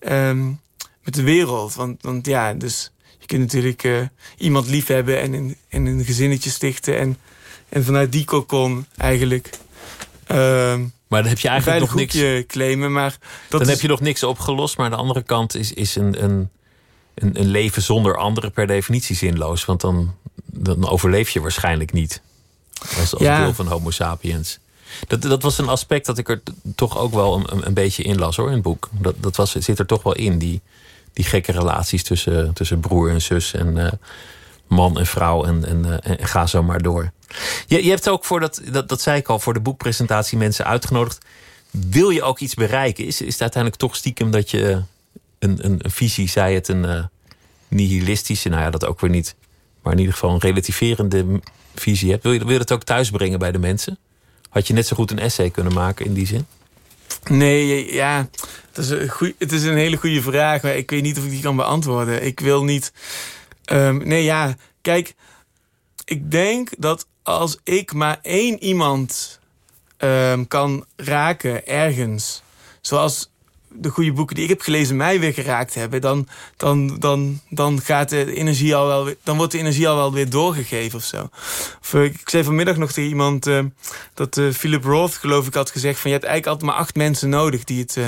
um, met de wereld. Want, want ja, dus je kunt natuurlijk uh, iemand liefhebben en en een gezinnetje stichten. En, en vanuit die kokon eigenlijk... Uh, maar dan heb je eigenlijk nog niks. claimen, maar dat dan heb je nog niks opgelost. Maar aan de andere kant is, is een, een, een, een leven zonder anderen per definitie zinloos. Want dan, dan overleef je waarschijnlijk niet. Als, als ja. deel van Homo sapiens. Dat, dat was een aspect dat ik er toch ook wel een, een beetje in las hoor, in het boek. Dat, dat was, zit er toch wel in, die, die gekke relaties tussen, tussen broer en zus en uh, man en vrouw en, en, uh, en, ga zo maar door. Je, je hebt ook voor dat, dat, dat zei ik al, voor de boekpresentatie mensen uitgenodigd. Wil je ook iets bereiken? Is, is het uiteindelijk toch stiekem dat je een, een, visie, zei het, een uh, nihilistische, nou ja, dat ook weer niet, maar in ieder geval een relativerende visie hebt? Wil je, wil je dat ook thuisbrengen bij de mensen? Had je net zo goed een essay kunnen maken in die zin? Nee, ja, het is een, goeie, het is een hele goede vraag, maar ik weet niet of ik die kan beantwoorden. Ik wil niet. Um, nee, ja, kijk, ik denk dat als ik maar één iemand um, kan raken ergens, zoals de goede boeken die ik heb gelezen mij weer geraakt hebben, dan, dan, dan, dan gaat de energie al wel, dan wordt de energie al wel weer doorgegeven of zo. Uh, ik zei vanmiddag nog tegen iemand uh, dat uh, Philip Roth, geloof ik, had gezegd van je hebt eigenlijk altijd maar acht mensen nodig die het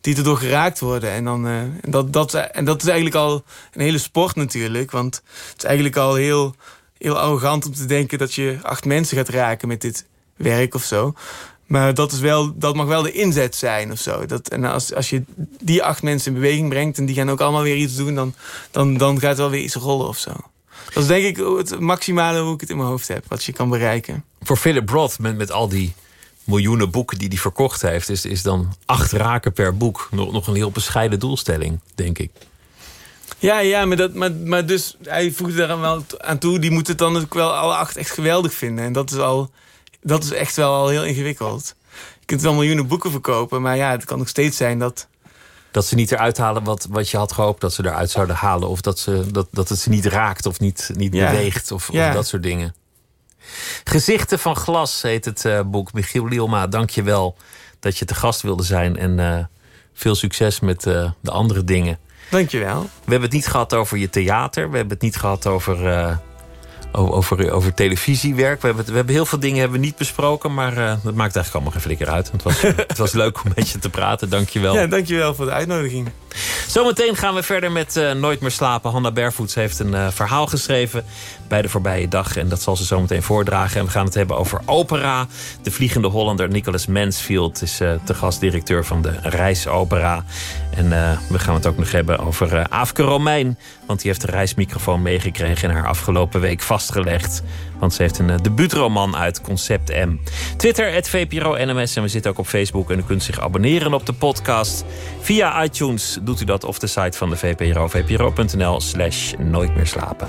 die erdoor geraakt worden. En, dan, en, dat, dat, en dat is eigenlijk al een hele sport natuurlijk. Want het is eigenlijk al heel, heel arrogant om te denken dat je acht mensen gaat raken met dit werk of zo. Maar dat, is wel, dat mag wel de inzet zijn of zo. Dat, en als, als je die acht mensen in beweging brengt... en die gaan ook allemaal weer iets doen... dan, dan, dan gaat wel weer iets rollen of zo. Dat is denk ik het maximale hoe ik het in mijn hoofd heb. Wat je kan bereiken. Voor Philip Roth, met, met al die miljoenen boeken die hij verkocht heeft... Is, is dan acht raken per boek nog, nog een heel bescheiden doelstelling, denk ik. Ja, ja maar, dat, maar, maar dus hij voegt daar wel aan toe... die moeten het dan ook wel alle acht echt geweldig vinden. En dat is al dat is echt wel al heel ingewikkeld. Je kunt wel miljoenen boeken verkopen, maar ja, het kan nog steeds zijn dat... Dat ze niet eruit halen wat, wat je had gehoopt dat ze eruit zouden halen. Of dat, ze, dat, dat het ze niet raakt of niet, niet beweegt of, of, dat soort dingen. Gezichten van glas heet het uh, boek. Michiel Lielma, dank je wel dat je te gast wilde zijn. En uh, veel succes met uh, de andere dingen. Dank je wel. We hebben het niet gehad over je theater. We hebben het niet gehad over over, over televisiewerk. We hebben, we hebben heel veel dingen hebben we niet besproken, maar dat maakt eigenlijk allemaal geen flikker uit. Het was, het was leuk om met je te praten. Dankjewel. Ja, dankjewel voor de uitnodiging. Zometeen gaan we verder met uh, Nooit meer slapen. Hanna Bervoets heeft een uh, verhaal geschreven bij de voorbije dag. En dat zal ze zometeen voordragen. En we gaan het hebben over opera. De Vliegende Hollander Nicholas Mansfield is uh, de gastdirecteur van de Reisopera. En we gaan het ook nog hebben over Afke Romein. Want die heeft de reismicrofoon meegekregen en haar afgelopen week vastgelegd. Want ze heeft een debuutroman uit, Concept M. Twitter, het VPRO NMS. En we zitten ook op Facebook. En u kunt zich abonneren op de podcast. Via iTunes doet u dat of de site van de VPRO. vpro.nl slash nooit meer slapen.